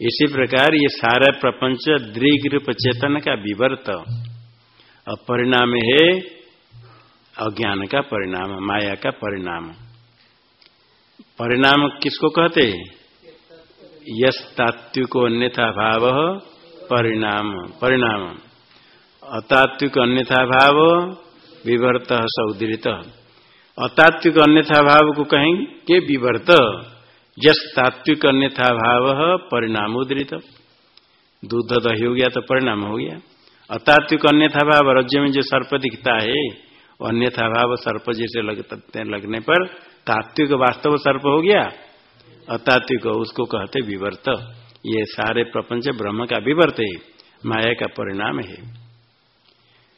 Speaker 1: इसी प्रकार ये सारा प्रपंच दृग रूप चेतन का विवर्त। और परिणाम है अज्ञान का परिणाम, माया का परिणाम। परिणाम किसको कहते यश तात्विक अन्यथा भाव। परिणाम परिणाम। अतात्विक अन्यथा भाव विवर्त सौदृत अतात्विक अन्यथा भाव को कहेंगे के विवर्त? जस तात्विक अन्यथा भाव परिणाम उदृत दूध दही हो गया तो परिणाम हो गया। अतात्विक अन्यथा भाव रज्य में जो सर्प दिखता है, अन्यथा भाव सर्प जैसे लगते लगने पर तात्विक वास्तव सर्प हो गया। अतात्विक उसको कहते विवर्त। ये सारे प्रपंच ब्रह्म का विवर्त है, माया का परिणाम है।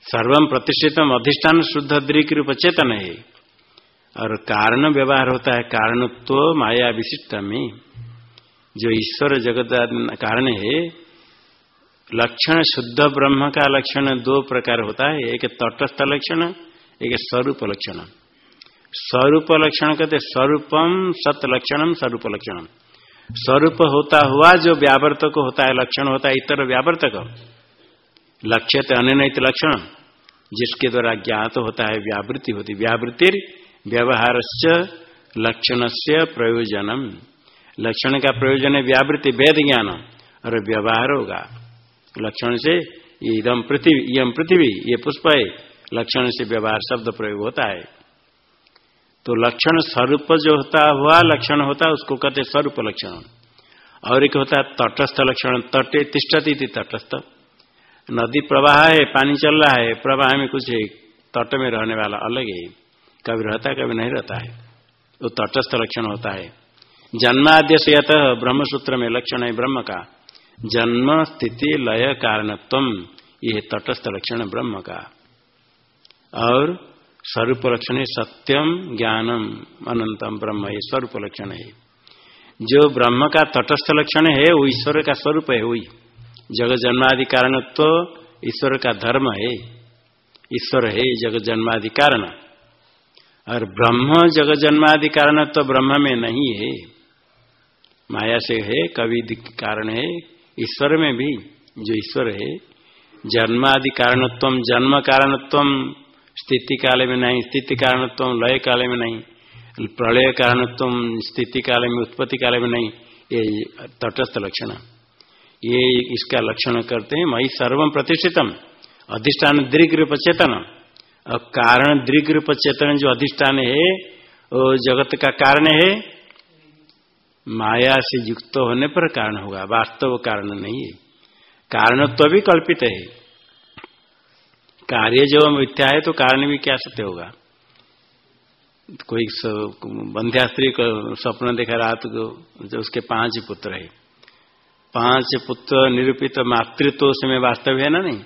Speaker 1: सर्वम प्रतिष्ठितम अधिष्ठान शुद्ध दृक रूप चेतन है। और कारण व्यवहार होता है कारण तो माया विशिष्ट में। जो ईश्वर जगत कारण है, लक्षण शुद्ध ब्रह्म का लक्षण दो प्रकार होता है, एक तटस्थ लक्षण, एक स्वरूप लक्षण। स्वरूप लक्षण कहते स्वरूपम सत लक्षणम, स्वरूप लक्षणम। स्वरूप होता हुआ जो व्यावर्तक होता है, लक्षण होता है, इतर व्यावर्तक लक्ष्य तो अनित लक्षण, जिसके द्वारा ज्ञात होता है व्यावृत्ति होती। व्यावृत्ति व्यवहार लक्षण से प्रयोजनम। लक्षण का प्रयोजन है व्यावृत्ति, वेद ज्ञान, और व्यवहार होगा। लक्षण से इदम पृथ्वी यम पृथ्वी, ये पुष्प है। लक्षण से व्यवहार शब्द प्रयोग होता है। तो लक्षण स्वरूप जो होता हुआ लक्षण होता, उसको कहते स्वरूप लक्षण। और एक होता है तटस्थ लक्षण, तटे तिष्ठती थी तटस्थ। नदी प्रवाह है, पानी चल रहा है, प्रवाह में कुछ है, तट में रहने वाला अलग है। कभी रहता है, कभी नहीं रहता है। वो तटस्थ लक्षण होता है। जन्माद्य से यत ब्रह्मसूत्र में लक्षण है ब्रह्म का। जन्म, स्थिति, लय कारणत्व यह तटस्थ लक्षण ब्रह्म का। और स्वरूप लक्षण है सत्यम ज्ञानम अनंतम ब्रह्म, ये स्वरूप लक्षण है। जो ब्रह्म का तटस्थ लक्षण है, वो ईश्वर का स्वरूप है, वही। जगत जन्मादि कारणत्व तो ईश्वर का धर्म है। ईश्वर है जगत जन्मादि कारण। और ब्रह्म जगत जन्मादि कारण तो ब्रह्म में नहीं है। माया से है, कवि कारण है, ईश्वर में भी जो ईश्वर है। जन्मादि कारणत्व, जन्म कारणत्व स्थिति काल में नहीं स्थिति कारणत्व लय काल में नहीं प्रलय कारणत्व स्थिति काल में उत्पत्ति काल में नहीं, ये तटस्थ लक्षण। ये इसका लक्षण करते हैं मई सर्वम प्रतिष्ठितम, अधिष्ठान दृग रूप चेतन और कारण दृग रूप चेतन जो अधिष्ठान है, वो जगत का कारण है, माया से युक्त होने पर कारण होगा, वास्तव कारण नहीं है। कारण तो भी कल्पित है। कार्य जो मिथ्या है तो कारण भी क्या सत्य होगा? कोई बंध्या स्त्री को स्वप्न देखा रात को जो उसके पाँच पुत्र है। पाँच पुत्र निरूपित मातृत्व उसमें वास्तव है ना नहीं?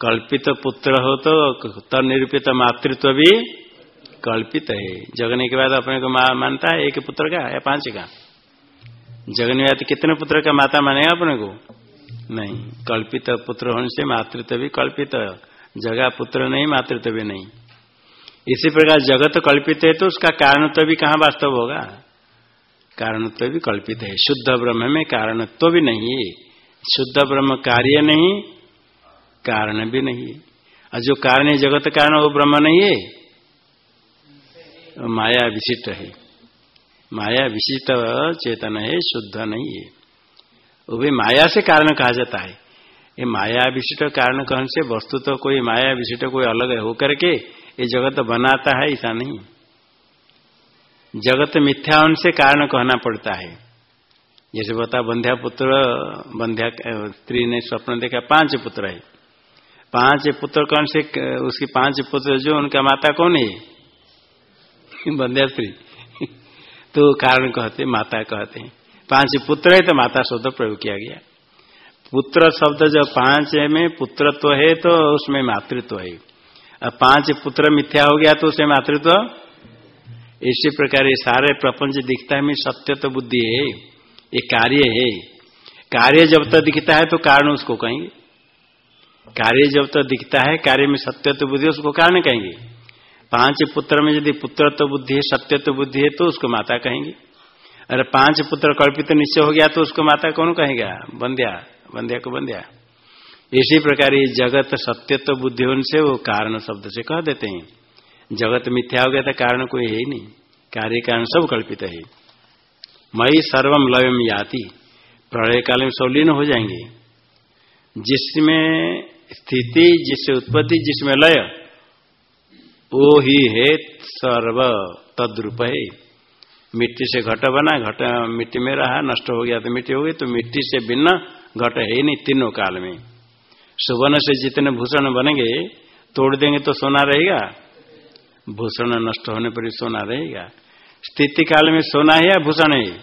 Speaker 1: कल्पित पुत्र हो तो तब निरूपित मातृत्व भी कल्पित है। जगने के बाद अपने को मानता है एक पुत्र का या पाँच का? जगने के बाद कितने पुत्र का माता मानेगा अपने को? नहीं, कल्पित पुत्र होने से मातृत्व भी कल्पित, जगह पुत्र नहीं, मातृत्व भी नहीं। इसी प्रकार जगत कल्पित है तो उसका कारण तो भी कहाँ वास्तव होगा? कारणत्व भी कल्पित है। शुद्ध ब्रह्म में कारणत्व भी नहीं है। शुद्ध ब्रह्म कार्य नहीं, कारण भी नहीं है। और जो कारण है जगत कारण, वो ब्रह्म नहीं है। माया विशिष्ट है। माया विशिष्ट, चेतन है, शुद्ध नहीं है। वो भी माया से कारण कहा जाता है। ये माया विशिष्ट कारण कहने से? वस्तु तो कोई माया विशिष्ट कोई अलग है होकर के ये जगत बनाता है, ऐसा नहीं। जगत मिथ्या से कारण कहना पड़ता है। जैसे बता बंध्या पुत्र, बंध्या स्त्री ने स्वप्न देखा, पाँच पुत्र है। पाँच पुत्र कौन से? उसकी पाँच पुत्र जो, उनका माता कौन है? बंध्या स्त्री। तो कारण कहते माता कहते हैं। पाँच पुत्र है तो माता शब्द प्रयोग किया गया। पुत्र शब्द जब पाँच में पुत्रत्व है तो उसमें मातृत्व तो है। अब पाँच पुत्र मिथ्या हो गया तो उसमें मातृत्व? तो। इसी प्रकार ये सारे प्रपंच दिखता है में सत्य तो बुद्धि है, ये कार्य है। कार्य जब तक दिखता है तो कारण उसको कहेंगे। कार्य जब तक दिखता है, कार्य में सत्य तो बुद्धि उसको कारण कहेंगे। पाँच पुत्र में यदि पुत्र तो बुद्धि है, सत्य तो बुद्धि है तो उसको माता कहेंगे। अरे पाँच पुत्र कल्पित निश्चय हो गया तो उसको माता कौन कहेगा? बंध्या बंध्या को बंध्या। इसी प्रकार ये जगत सत्यत्व बुद्धि होने से वो कारण शब्द से कह देते हैं। जगत मिथ्या हो गया था कारण कोई है ही नहीं। कार्य कारण सब कल्पित है। मई सर्वम लयम याति। प्रलय काल में सब लीन हो जाएँगे। जिसमें स्थिति, जिससे उत्पत्ति, जिसमें लय, वो ही है सर्व तद्रूप है। मिट्टी से घट बना, घट, मिट्टी में रहा, नष्ट हो गया तो मिट्टी हो गई तो मिट्टी से भिन्न घट है नहीं तीनों काल में। सुवर्ण से जितने भूषण बनेंगे, तोड़ देंगे तो सोना रहेगा। भूषण नष्ट होने पर सोना रहेगा। स्थिति काल में सोना है या भूषण है?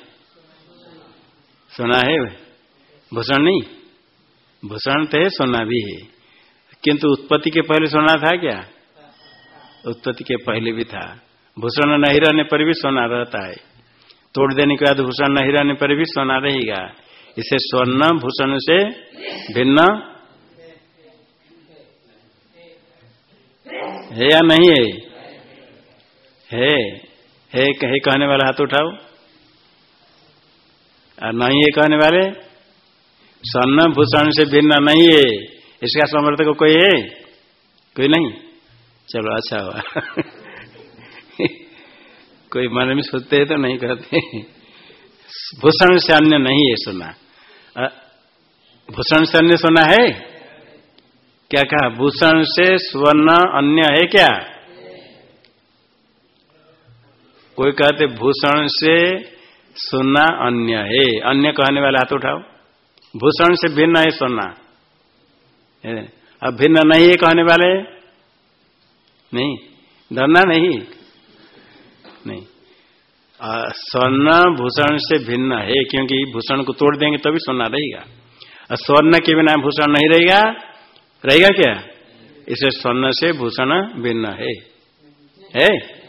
Speaker 1: सोना है। भूषण नहीं। भूषण तो है, सोना भी है। किंतु उत्पत्ति के पहले सोना था क्या? उत्पत्ति के पहले भी था। भूषण नहीं रहने पर भी सोना रहता है। तोड़ देने के बाद भूषण नहीं रहने पर भी सोना रहेगा। इसे स्वर्ण भूषण से भिन्न है या नहीं है? है। है कहे कहने वाला हाथ उठाओ। और नहीं है कहने वाले? स्वर्ण भूषण से भिन्न नहीं है। इसका समर्थक कोई है? कोई नहीं? चलो अच्छा हुआ। कोई मन में सोचते है तो नहीं कहते। भूषण से अन्य नहीं है सुना। भूषण से अन्य सुना है? क्या कहा? भूषण से स्वर्ण अन्य है क्या? कोई कहते, भूषण से सुनना अन्य है। अन्य कहने वाले हाथ उठाओ। भूषण से भिन्न है सुनना अब भिन्न नहीं है कहने वाले? नहीं। डरना नहीं। नहीं। स्वर्ण भूषण से भिन्न है, क्योंकि भूषण को तोड़ देंगे तभी सोना रहेगा। और स्वर्ण के बिना भूषण नहीं रहेगा। रहेगा क्या? इसे स्वर्ण से भूषण भिन्न है। है?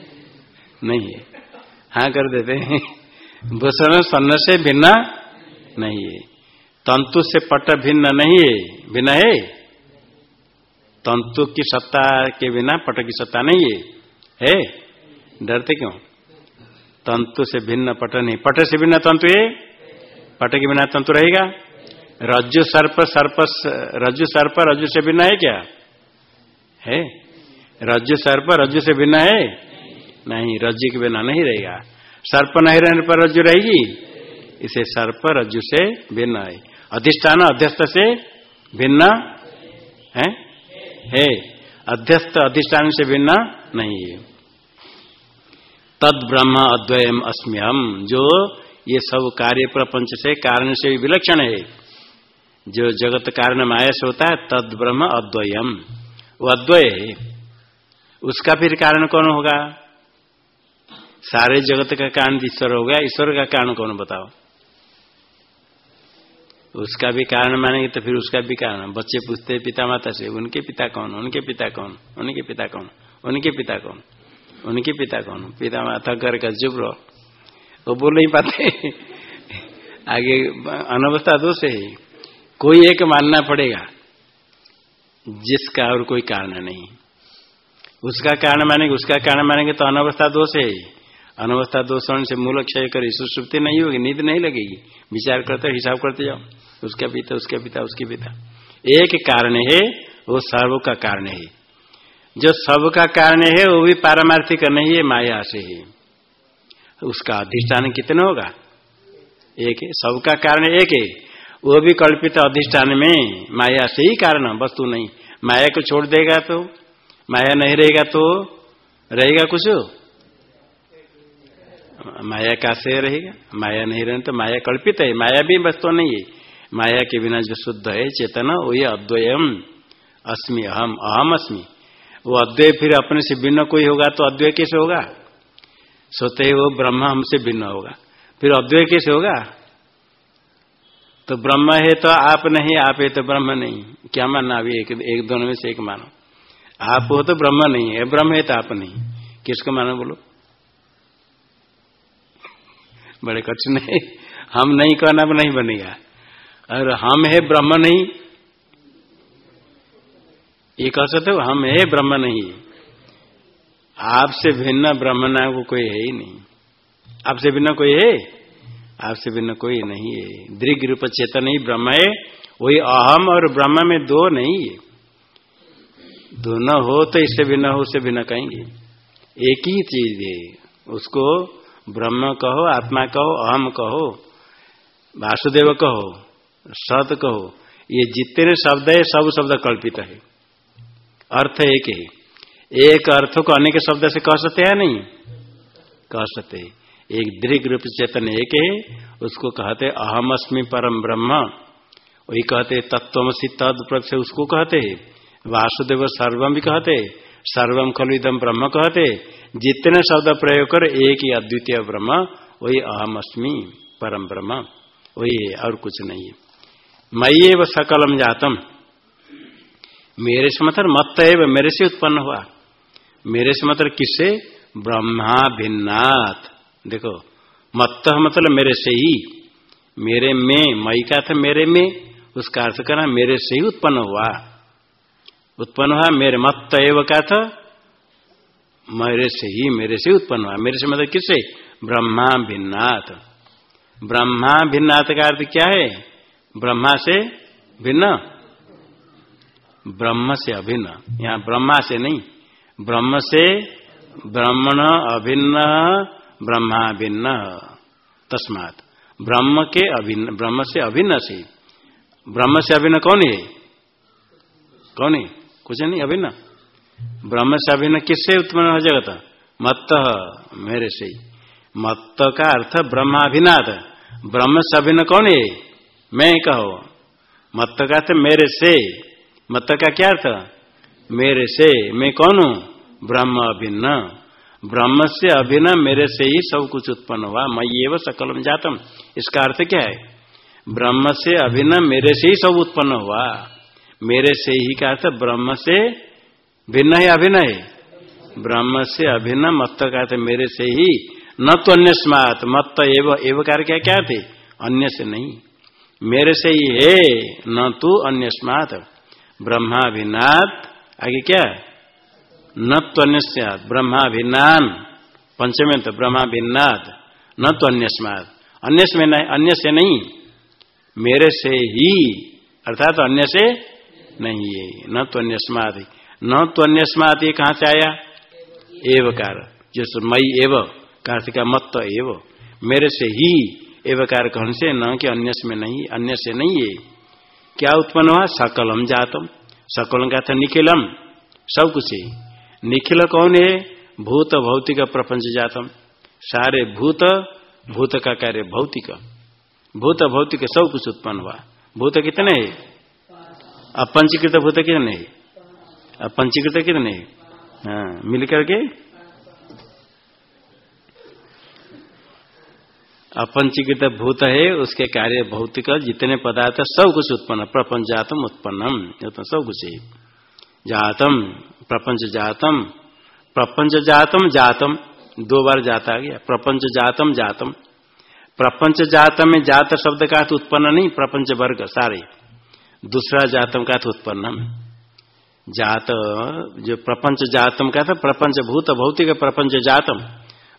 Speaker 1: नहीं है। हाँ कर देते हैं। भूषण स्वर्ण से भिन्न नहीं है। तंतु से पट भिन्न नहीं है। भिन्न है? तंतु की सत्ता के बिना पट की सत्ता नहीं है। है? डरते क्यों? तंतु से भिन्न पट नहीं। पट से भिन्न तंतु है पट के बिना तंतु रहेगा? रज्जु सर्प सर्प रज्जु सर्प, रज्जु से भिन्न है क्या? है। रज्जु सर्प, रज्जु से भिन्न है? नहीं, रज्जु के बिना नहीं रहेगा। सर्प नहीं रहने पर रज्जु रहेगी? इसे सर्प, रज्जु से भिन्न है। अधिष्ठान अध्यस्त से भिन्न है? है। अध्यस्त अधिष्ठान से भिन्न नहीं है। तद ब्रह्म अद्वयम अस्म्यम जो ये सब कार्य प्रपंच से कारण से विलक्षण है। जो जगत कारण माया से होता है, तद ब्रह्म अद्वयम। वो अद्वय है। उसका फिर कारण कौन होगा? सारे जगत का कारण ईश्वर हो गया, ईश्वर का कारण कौन बताओ? उसका भी कारण मानेंगे तो फिर उसका भी कारण। बच्चे पूछते पिता माता से, उनके पिता कौन? उनके पिता कौन? उनके पिता कौन? उनके पिता कौन? उनके पिता कौन? पिता माता घर का चुप रहो। वो बोल नहीं पाते। आगे अनवस्था दोष है। कोई एक मानना पड़ेगा। जिसका और कोई कारण नहीं। उसका कारण मानेंगे, उसका कारण मानेंगे तो अनवस्था दोष है अनवस्था दोष से मूल क्षय कर, सुसुप्ति नहीं होगी, नींद नहीं लगेगी। विचार करते हिसाब करते जाओ। उसका पिता उसका पिता, उसके पिता। एक कारण है, वो सर्व का कारण है। जो सबका कारण है, वो भी पारमार्थिक नहीं है, माया से ही। उसका अधिष्ठान कितना होगा? एक है। सबका कारण एक है। वो भी कल्पित अधिष्ठान में माया से ही कारण, वस्तु नहीं। माया को छोड़ देगा तो? माया नहीं रहेगा तो? रहेगा कुछ? माया का से रहेगा? माया नहीं रहने तो माया कल्पित है। माया भी वस्तु नहीं है। माया के बिना जो शुद्ध है, चेतन, वो ये अद्वयम। अस्मि अहम अहम अस्मि। वो अद्वय फिर अपने से भिन्न कोई होगा तो अद्वय कैसे होगा? सोते ही वो ब्रह्म हमसे भिन्न होगा। फिर अद्वय कैसे होगा? तो ब्रह्म है तो आप नहीं आप है तो ब्रह्म नहीं। क्या मानना अभी एक, एक दोनों में से एक मानो? आप हो तो ब्रह्म नहीं है ब्रह्म है तो आप नहीं। किसको मानो बोलो? बड़े कठिन है। हम नहीं कहना नहीं बनेगा। और हम है ब्रह्म नहीं ये कह सकते हो, हम है, ब्रह्म नहीं आपसे भिन्न ब्रह्म नाम को कोई है ही नहीं। आपसे भिन्न कोई है? आपसे भिन्न कोई नहीं है। दृग रूप चेतन ही ब्रह्म है, वही अहम और ब्रह्म में दो नहीं है। दोनों हो तो इससे भिन्न हो, उससे भिन्न कहेंगे। एक ही चीज़ है, उसको ब्रह्म कहो, आत्मा कहो, अहम कहो, वासुदेव कहो, सत कहो। ये जितने शब्द है, सब शब्द कल्पित है। अर्थ एक ही। एक अर्थ को अनेक शब्द से कह सकते हैं नहीं? कह सकते एक दृग रूप चेतन एक है, उसको कहते अहम अस्मि परम ब्रह्म। वही कहते तत्वसी तद से उसको कहते है। वासुदेव सर्वम भी कहते सर्वम खलु इदम ब्रह्म कहते जितने शब्द प्रयोग कर एक ही अद्वितीय ब्रह्म, वही अहम अस्मी परम ब्रह्म। वही है, और कुछ नहीं है। मई एव सकलम जातम। मेरे से मतलब मत एव मेरे से उत्पन्न हुआ। मेरे से मतलब किससे ब्रह्मा भिन्नाथ देखो मत मतलब मेरे से ही। मेरे में, मई का था मेरे में, उसका अर्थ करना मेरे से ही उत्पन्न हुआ। उत्पन्न हुआ मेरे मत एव का था, मेरे से ही, मेरे से उत्पन्न हुआ। मेरे से मतलब किससे ब्रह्मा भिन्नाथ ब्रह्मा भिन्नाथ का अर्थ क्या है? ब्रह्मा से भिन्न। ब्रह्म से अभिन्न। यहाँ ब्रह्मा से नहीं। ब्रह्म से ब्रह्मण अभिन्न ब्रह्मा भिन्न तस्मात। ब्रह्म के अभिन्न, ब्रह्म से अभिन्न से। ब्रह्म से अभिन्न कौन है? कौन है? कुछ नहीं, अभिन्न। ब्रह्म से अभिन्न किससे उत्पन्न हो जगत मत मेरे से। मत का अर्थ ब्रह्माभिनाथ ब्रह्म से अभिन्न कौन है? मैं कहो। मत का अर्थ मेरे से। मत का क्या अर्थ? मेरे से, मैं कौन हूँ? ब्रह्म अभिन्न। ब्रह्म से अभिन्न, मेरे से ही सब कुछ उत्पन्न हुआ। मैं ये सकलम जातम। इसका अर्थ क्या है? ब्रह्म से अभिन्न, मेरे से ही सब उत्पन्न हुआ। मेरे से ही का अर्थ, ब्रह्म से भिन्न है, अभिन्न है? ब्रह्म से अभिन्न मत का अर्थ, मेरे से ही न तो अन्य स्मात मत एव एव क्या क्या थे? अन्य से नहीं। मेरे से ही है, न तो अन्य स्मात ब्रह्माभिन्नाथ आगे क्या? न तो अन्य ब्रह्माभिन्नान पंचमे तो ब्रह्माभिन्नाथ न तो अन्य अन्य में अन्य से नहीं। मेरे से ही। अर्थात अन्य से नहीं है। न तो अन्य न तो अन्य ये कहाँ से आया? एव कार जो मई एव। कार्तिका मत तो एव। मेरे से ही। एव कार कहन से? न कि अन्य में नहीं। अन्य से नहीं है। क्या उत्पन्न हुआ? सकलम जातम। सकलम का था? निखिलम। सब कुछ है। निखिल कौन है? भूत भौतिक प्रपंच जातम। सारे भूत भूत का कार्य भौतिक। भूत भौतिक सब कुछ उत्पन्न हुआ। भूत कितने है? अपंचीकृत भूत कितने है? अपंचीकृत कितने हाँ? मिल करके अपंचीकृत भूत है उसके कार्य भौतिक, जितने पदार्थ सब कुछ उत्पन्न प्रपंच जातम उत्पन्नम सब कुछ है। जातम प्रपंच जातम प्रपंच जातम जातम दो बार जाता गया। प्रपंच जातम। जातम प्रपंच जातम में जात शब्द का उत्पन्न नहीं, प्रपंच वर्ग, सारे। दूसरा जातम का उत्पन्न जात, जो प्रपंच जातम का था प्रपंच भूत भौतिक प्रपंच जातम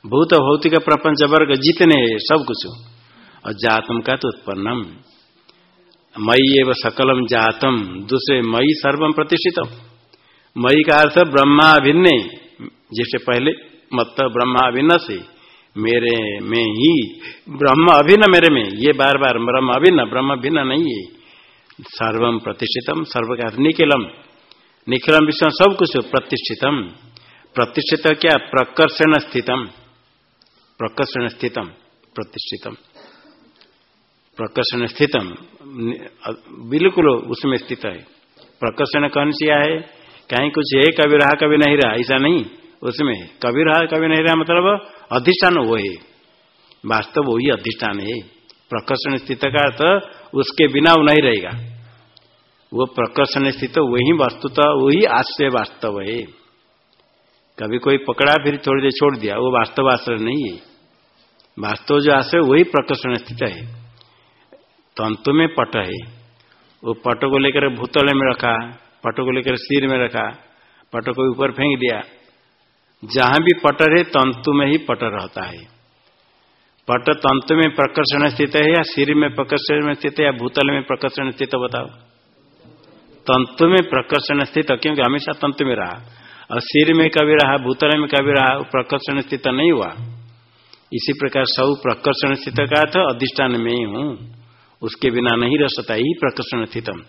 Speaker 1: भूत भौतिक प्रपंच वर्ग जितने सब कुछ और जातम का तो उत्पन्नम। मई एवं सकलम जातम, दूसरे मई सर्वम प्रतिष्ठितम। मई का अर्थ ब्रह्माभिन्न, जैसे पहले मत ब्रह्माभिन्न से मेरे में ही, ब्रह्म अभिन्न मेरे में, ये बार बार ब्रह्म अभिन्न, ब्रह्म भिन्न नहीं है। सर्वम प्रतिष्ठितम सर्व का निखिलम। निखिलम विषय सब कुछ प्रतिष्ठितम। प्रतिष्ठित क्या? प्रकर्षण स्थितम। प्रकर्षण स्थितम प्रतिष्ठितम प्रकर्षण स्थितम बिल्कुल उसमें स्थित है। प्रकर्षण कौन सी है? कहीं कुछ है, कभी रहा, कभी नहीं रहा, ऐसा नहीं। उसमें कभी रहा, कभी नहीं रहा मतलब अधिष्ठान वो है। वास्तव वही अधिष्ठान है। प्रकर्षण स्थित का अर्थ उसके बिना वो नहीं रहेगा। वो प्रकर्षण स्थित वही वस्तुता, वही आश्रय वास्तव है। कभी कोई पकड़ा, फिर थोड़ी देर छोड़ दिया। वो वास्तव आश्रय नहीं है। वास्तव जो आश्रय, वही प्रकर्षण स्थित है। तंतु में पट है। वो पट को लेकर भूतल में रखा, पटो को लेकर सिर में रखा, पट को ऊपर फेंक दिया। जहाँ भी पटर है तंतु में ही पट रहता है। पट तंतु में प्रकर्षण स्थित है या सिर में प्रकर्षण स्थित है या भूतल में प्रकर्षण स्थित, बताओ। तंतु में प्रकर्षण स्थित, क्योंकि हमेशा तंतु में रहा। और सिर में कभी रहा, भूतल में कभी रहा प्रकर्षण स्थित नहीं हुआ। इसी प्रकार सब प्रकर्षण स्थित का अर्थ अधिष्ठान में ही हूँ। उसके बिना नहीं रह सकता ही प्रकर्षण स्थितम।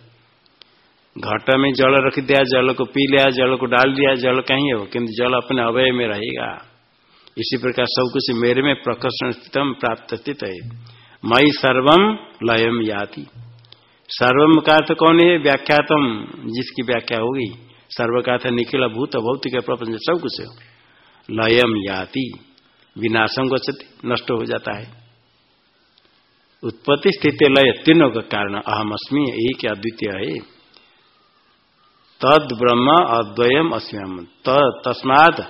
Speaker 1: घट में जल रख दिया, जल को पी लिया, जल को डाल दिया, जल कहीं हो, किंतु जल अपने अवय में रहेगा। इसी प्रकार सब कुछ मेरे में प्रकर्षण स्थितम, प्राप्त स्थित है। मई सर्वम लयम याति। सर्वम का अर्थ कौन है? व्याख्यातम, जिसकी व्याख्या होगी। सर्व का अर्थ निखिल भूत भौतिक प्रपंच सब कुछ लयम याति विनाशम नष्ट हो जाता है। उत्पत्ति स्थिति लय तीनों का कारण अहम अस्मी एक अद्वितीय है। तद ब्रह्म अद्वयम अस्म्यम तस्माद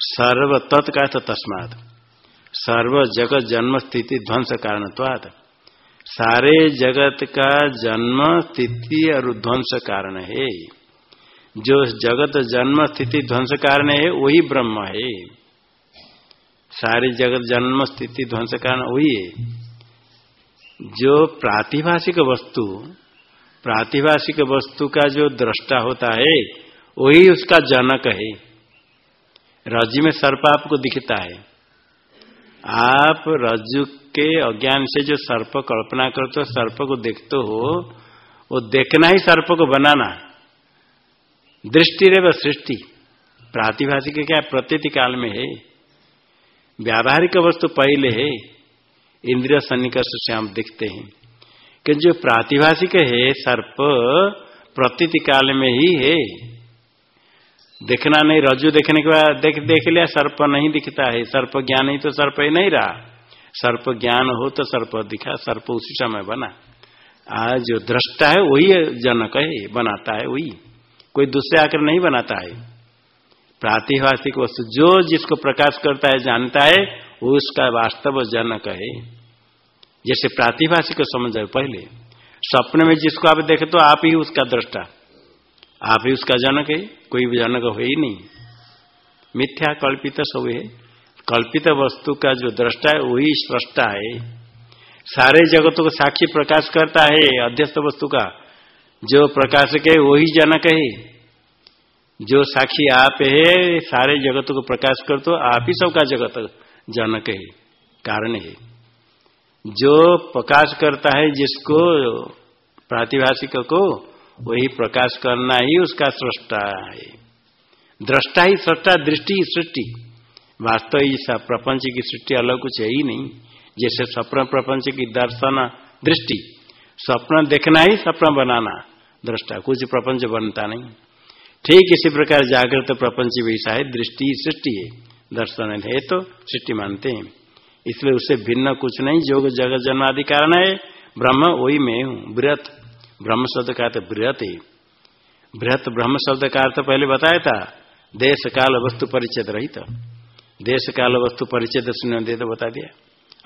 Speaker 1: सर्व तत् का तस्माद सर्व जगत जन्म स्थिति ध्वंस कारणत्वाद सारे जगत का जन्म स्थिति और ध्वंस कारण है। जो जगत जन्म स्थिति ध्वंस कारण है, वही ब्रह्म है। सारे जगत जन्म स्थिति ध्वंस कारण वही है। जो प्रातिभाषिक वस्तु प्रातिभाषिक वस्तु का जो दृष्टा होता है, वही उसका जनक है। रज्जु में सर्प आपको दिखता है। आप रज्जु के अज्ञान से जो सर्प कल्पना करते हो, सर्प को देखते हो, वो देखना ही सर्प को बनाना दृष्टि रे सृष्टि। प्रातिभाषिक क्या प्रतीति काल में है? व्यावहारिक वस्तु पहले है। इंद्रिय सन्निकर्ष से हम दिखते हैं। कि जो प्रातिभाषिक है, सर्प प्रतीति काल में ही है। देखना नहीं, रज्जु देखने के बाद देख देख लिया, सर्प नहीं दिखता है। सर्प ज्ञान ही तो सर्प ही नहीं रहा। सर्प ज्ञान हो तो सर्प दिखा, सर्प उसी समय बना। आज जो दृष्टा है, वही जनक है, बनाता है, वही। कोई दूसरे आकर नहीं बनाता है। प्रातिभाषिक वस्तु जो जिसको प्रकाश करता है, जानता है, वो उसका वास्तव जनक है। जैसे प्रातिभाषिक को समझ जाए पहले। स्वप्न में जिसको आप देखे तो आप ही उसका दृष्टा। आप ही उसका जनक है, कोई भी जनक हो ही नहीं। मिथ्या कल्पित सब है। कल्पित वस्तु का जो दृष्टा है वही स्रष्टा है। सारे जगतों को साक्षी प्रकाश करता है, अध्यस्त वस्तु का। जो प्रकाशक है वही जनक है। जो साक्षी आप है, सारे जगत को प्रकाश कर तो आप ही सबका जगत जनक है, कारण है। जो प्रकाश करता है, जिसको प्रातिभाषिक को, वही प्रकाश करना ही उसका सृष्टा है। दृष्टा ही सृष्टा, दृष्टि ही सृष्टि। वास्तव ही प्रपंच की सृष्टि अलग कुछ है ही नहीं। जैसे स्वप्न प्रपंच की दर्शन, दृष्टि। स्वप्न देखना ही स्वप्न बनाना। दृष्टा कुछ प्रपंच बनता नहीं। ठीक इसी प्रकार जागृत प्रपंच वैसा है, दृष्टि सृष्टि है, दर्शन है तो सृष्टि मानते हैं। इसलिए उससे भिन्न कुछ नहीं जो जगत जन्मादि कारण है, ब्रह्म वही मैं हूँ, बृहत। ब्रह्म शब्द का अर्थ बृहत है। बृहत ब्रह्म शब्द का अर्थ पहले बताया था, देश काल वस्तु परिचय रहित देश काल वस्तु परिचय सुन दे तो बता दिया।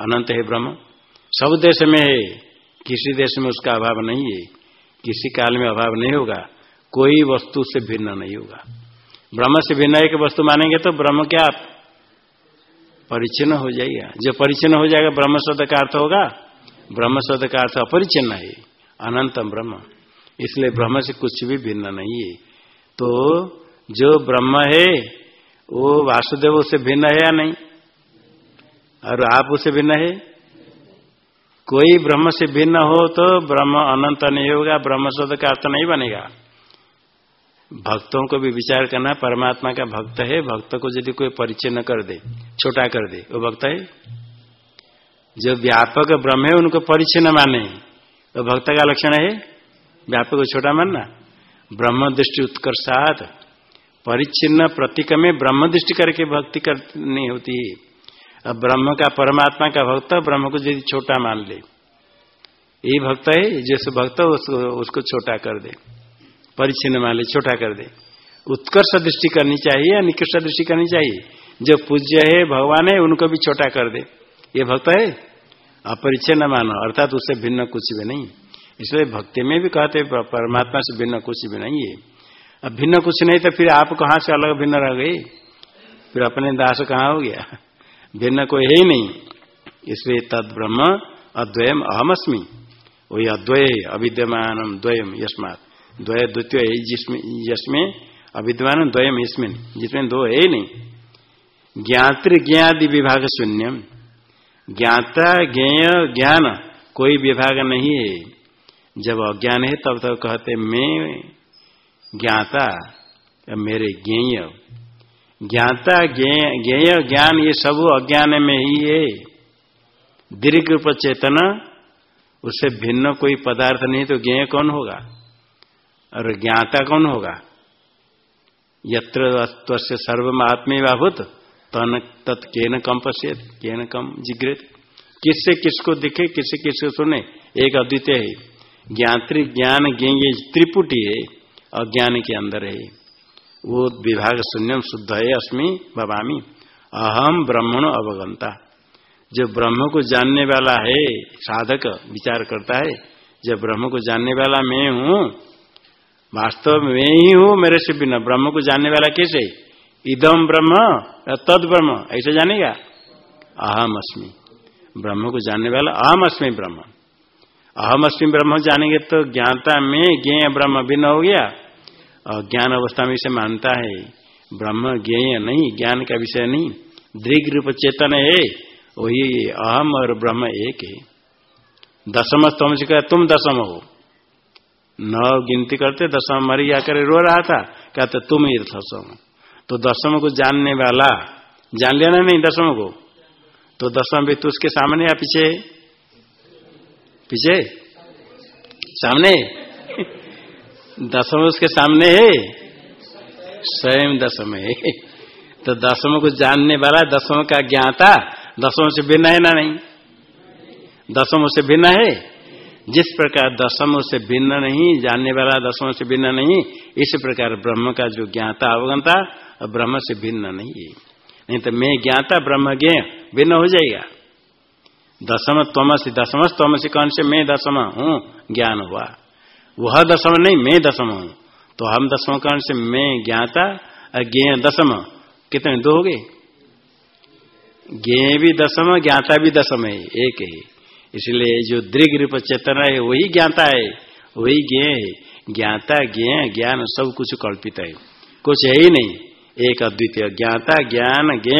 Speaker 1: अनंत है ब्रह्म। सब देश में है, किसी देश में उसका अभाव नहीं है। किसी काल में अभाव नहीं होगा, कोई वस्तु से भिन्न नहीं होगा। ब्रह्म से भिन्न एक वस्तु मानेंगे तो ब्रह्म क्या? आप परिचिन हो जाएगा। जो परिचिन हो जाएगा, ब्रह्म शब्द का अर्थ होगा, ब्रह्म शब्द का अर्थ अपरिचिन्न है, अनंतम ब्रह्म। इसलिए ब्रह्म से कुछ भी भिन्न नहीं है। तो जो ब्रह्म है, वो वासुदेव उससे भिन्न है या नहीं? और आप उसे भिन्न है? कोई ब्रह्म से भिन्न हो तो ब्रह्म अनंत नहीं होगा, ब्रह्म शब्द का अर्थ नहीं बनेगा। भक्तों को भी विचार करना, परमात्मा का भक्त है, भक्त को यदि कोई परिचय न कर दे, छोटा कर दे, वो भक्त है? जो व्यापक ब्रह्म है, उनको परिचय न माने। तो भक्त का लक्षण है? व्यापक छोटा मानना। ब्रह्म दृष्टि उत्कर्षात। परिचिन्न प्रतीक में ब्रह्म दृष्टि करके भक्ति करनी होती है। अब ब्रह्म का परमात्मा का भक्त, ब्रह्म को यदि छोटा मान ले। ये भक्त है, जैसे भक्त उसको उसको छोटा कर दे। परिचिन मान ले, छोटा कर दे। उत्कर्ष दृष्टि करनी चाहिए या निकृष्ट दृष्टि करनी चाहिए? जो पूज्य है, भगवान है, उनको भी छोटा कर दे। ये भक्त है? अपरिचय न मानो, अर्थात उससे भिन्न कुछ भी नहीं। इसलिए भक्ति में भी कहते परमात्मा से भिन्न कुछ भी नहीं है। अब भिन्न कुछ नहीं तो फिर आप कहाँ से अलग भिन्न रह गए? फिर अपने दास कहाँ हो गया? भिन्न कोई है ही नहीं। इसलिए तद ब्रह्म अद्वयम अहमअस्मी वही अद्वय अविद्यमान द्वयम यस्मात। द्वय द्वितीय जिसमें अविद्यमान द्वयम इसमें जिसमें दो है ही नहीं। ज्ञातृ ज्ञादि विभाग शून्यम। ज्ञाता ज्ञेय ज्ञान कोई विभाग नहीं है। जब अज्ञान है तब तक कहते मैं ज्ञाता मेरे ज्ञेय। ज्ञाता, ज्ञेय ज्ञान ये सब अज्ञान में ही है। दीर्घ रूप चेतन उससे भिन्न कोई पदार्थ नहीं तो ज्ञेय कौन होगा? और ज्ञाता कौन होगा? यत्र से सर्वम आत्मीभाभूत तन तत्न कम पश्यत केन कम जिग्रत किससे किसको दिखे, किससे किसको सुने, एक अद्वितीय है। ज्ञात्री ज्ञान ज्ञ त्रिपुटी है, अज्ञान के अंदर है। वो विभाग शून्यम शुद्ध है, अस्मि भवामी। अहम ब्रह्मण अवगंता जो ब्रह्म को जानने वाला है, साधक विचार करता है, जब ब्रह्म को जानने वाला मैं हूँ, वास्तव में ही हूँ मेरे से बिना ब्रह्म को जानने वाला कैसे? इदम ब्रह्म तद ब्रह्म, ऐसे जानेगा? अहम अस्मी। ब्रह्म को जानने वाला अहम अस्मी ब्रह्म। अहम अस्मि ब्रह्म जानेंगे तो ज्ञाता में ज्ञ ब्रह्म भिन्न हो गया। और ज्ञान अवस्था में इसे मानता है। ब्रह्म ज्ञेय नहीं, ज्ञान का विषय नहीं। दृग रूप चेतन है, वही अहम और ब्रह्म एक है। दसम स्तम से कहा, तुम दसम हो। न गिनती करते दसम मर गया कर रो रहा था। कहते तुम ही दसम तो दसम को जानने वाला, जान लेना नहीं दसम को। तो दसम भी तो उसके सामने या पीछे? पीछे? सामने? दसम उसके सामने है? स्वयं दसम है। तो दसम को जानने वाला दसम का ज्ञाता दसम से भिन्न है ना नहीं? दसम से भिन्न है। जिस प्रकार दसम से भिन्न नहीं, जानने वाला दसम से भिन्न नहीं, इस प्रकार ब्रह्म का जो ज्ञाता अवगंता, ब्रह्म से भिन्न नहीं है। नहीं तो मैं ज्ञाता, ब्रह्म ज्ञ भिन्न हो जाएगा। दसम तमसी दसम तमसी कौन से? मैं दसम हूँ, ज्ञान हुआ। वह दसम नहीं, मैं दसम हूँ। तो हम दसम कारण से मैं ज्ञाता ज्ञ दसम कितने दो हो गए? ज्ञ भी दसम ज्ञाता भी दसम है, एक है। इसलिए जो दृग रूप चेतन है, वही ज्ञाता है, वही ज्ञ है। ज्ञाता ज्ञ ज्ञान सब कुछ कल्पित है। कुछ है ही नहीं। एक अद्वितीय ज्ञाता, ज्ञान ज्ञ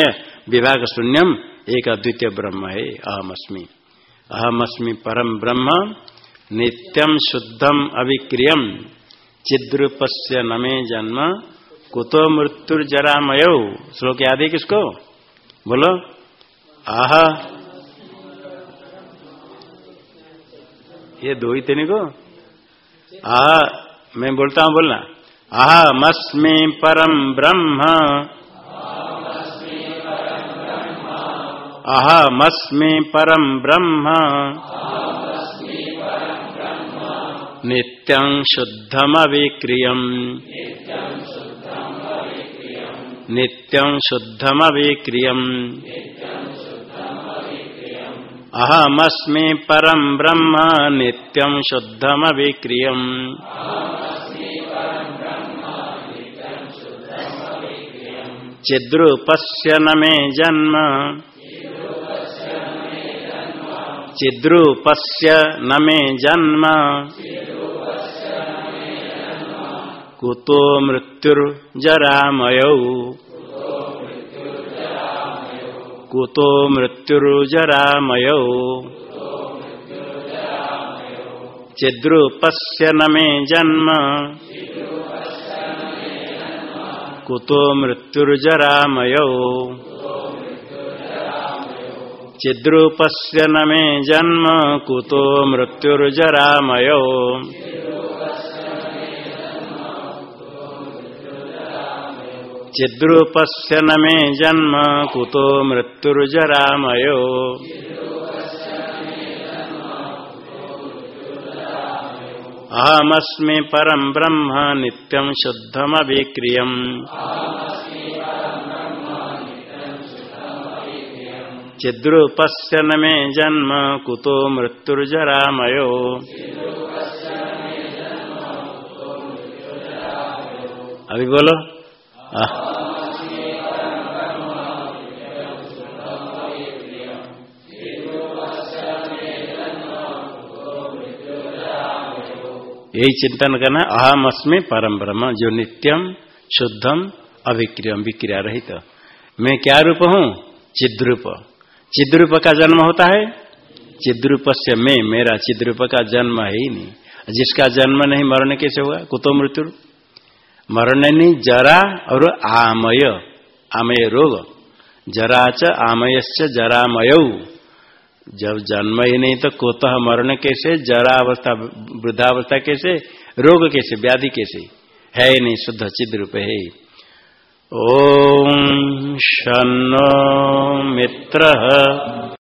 Speaker 1: विभाग शून्यम, एक अद्वितीय ब्रह्म है अहमअस्मी अहमअस्मी परम ब्रह्म। नित्यम शुद्धम अभिक्रियम चिद्रूपस्य नमे जन्म, कुतो मृत्युर्जरामय। श्लोक याद है किसको? बोलो। आह। ये दो ही तेने को? आह, मैं बोलता हूँ, बोलना। आह, मस्मे परम ब्रह्म। आह, मस्मे परम ब्रह्म। नित्यं शुद्धमविक्रियम् नित्यं शुद्धमविक्रियम् अहमस्मि परं ब्रह्म, नित्यं शुद्धमविक्रियम् चिद्रूपस्य न मे जन्म। चिद्रूपस्य न मे जन्म। कुतो मृत्युर्जरामय। कुतो मृत्युर्जरामय। चिद्रूपस्य न मे जन्म। कुतो मृत्युर्जरामय। चिद्रूपस्य न मे जन्म। कुतो मृत्युर्जरामय। चिद्रूपस्य न मे जन्म, कुतो मृत्युर्जरामयो। अहमस्मि परम ब्रह्म, नित्यं शुद्धमभिक्रियम्। चिद्रूपस्य न मे जन्म, कुतो मृत्युर्जरामयो। अभी बोलो। यही चिंतन करना अहम अस्में परम ब्रह्म, जो नित्यम, शुद्धम, अभिक्रियम, विक्रिया रहित। मैं क्या रूप हूँ? चिद्रूप। चिद्रूप का जन्म होता है? चिद्रूप से मैं, मेरा चिद्रूप का जन्म है ही नहीं। जिसका जन्म नहीं, मरण कैसे होगा? कुतो मृत्यु। मरण नहीं जरा और आमय। आमय रोग। जरा च आमयस्य जरामय। जब जन्म ही नहीं तो कोतः मरण कैसे? जरा अवस्था वृद्धावस्था कैसे? रोग कैसे? व्याधि कैसे? है ही नहीं, शुद्ध चिद रूप है ओम शनो मित्र।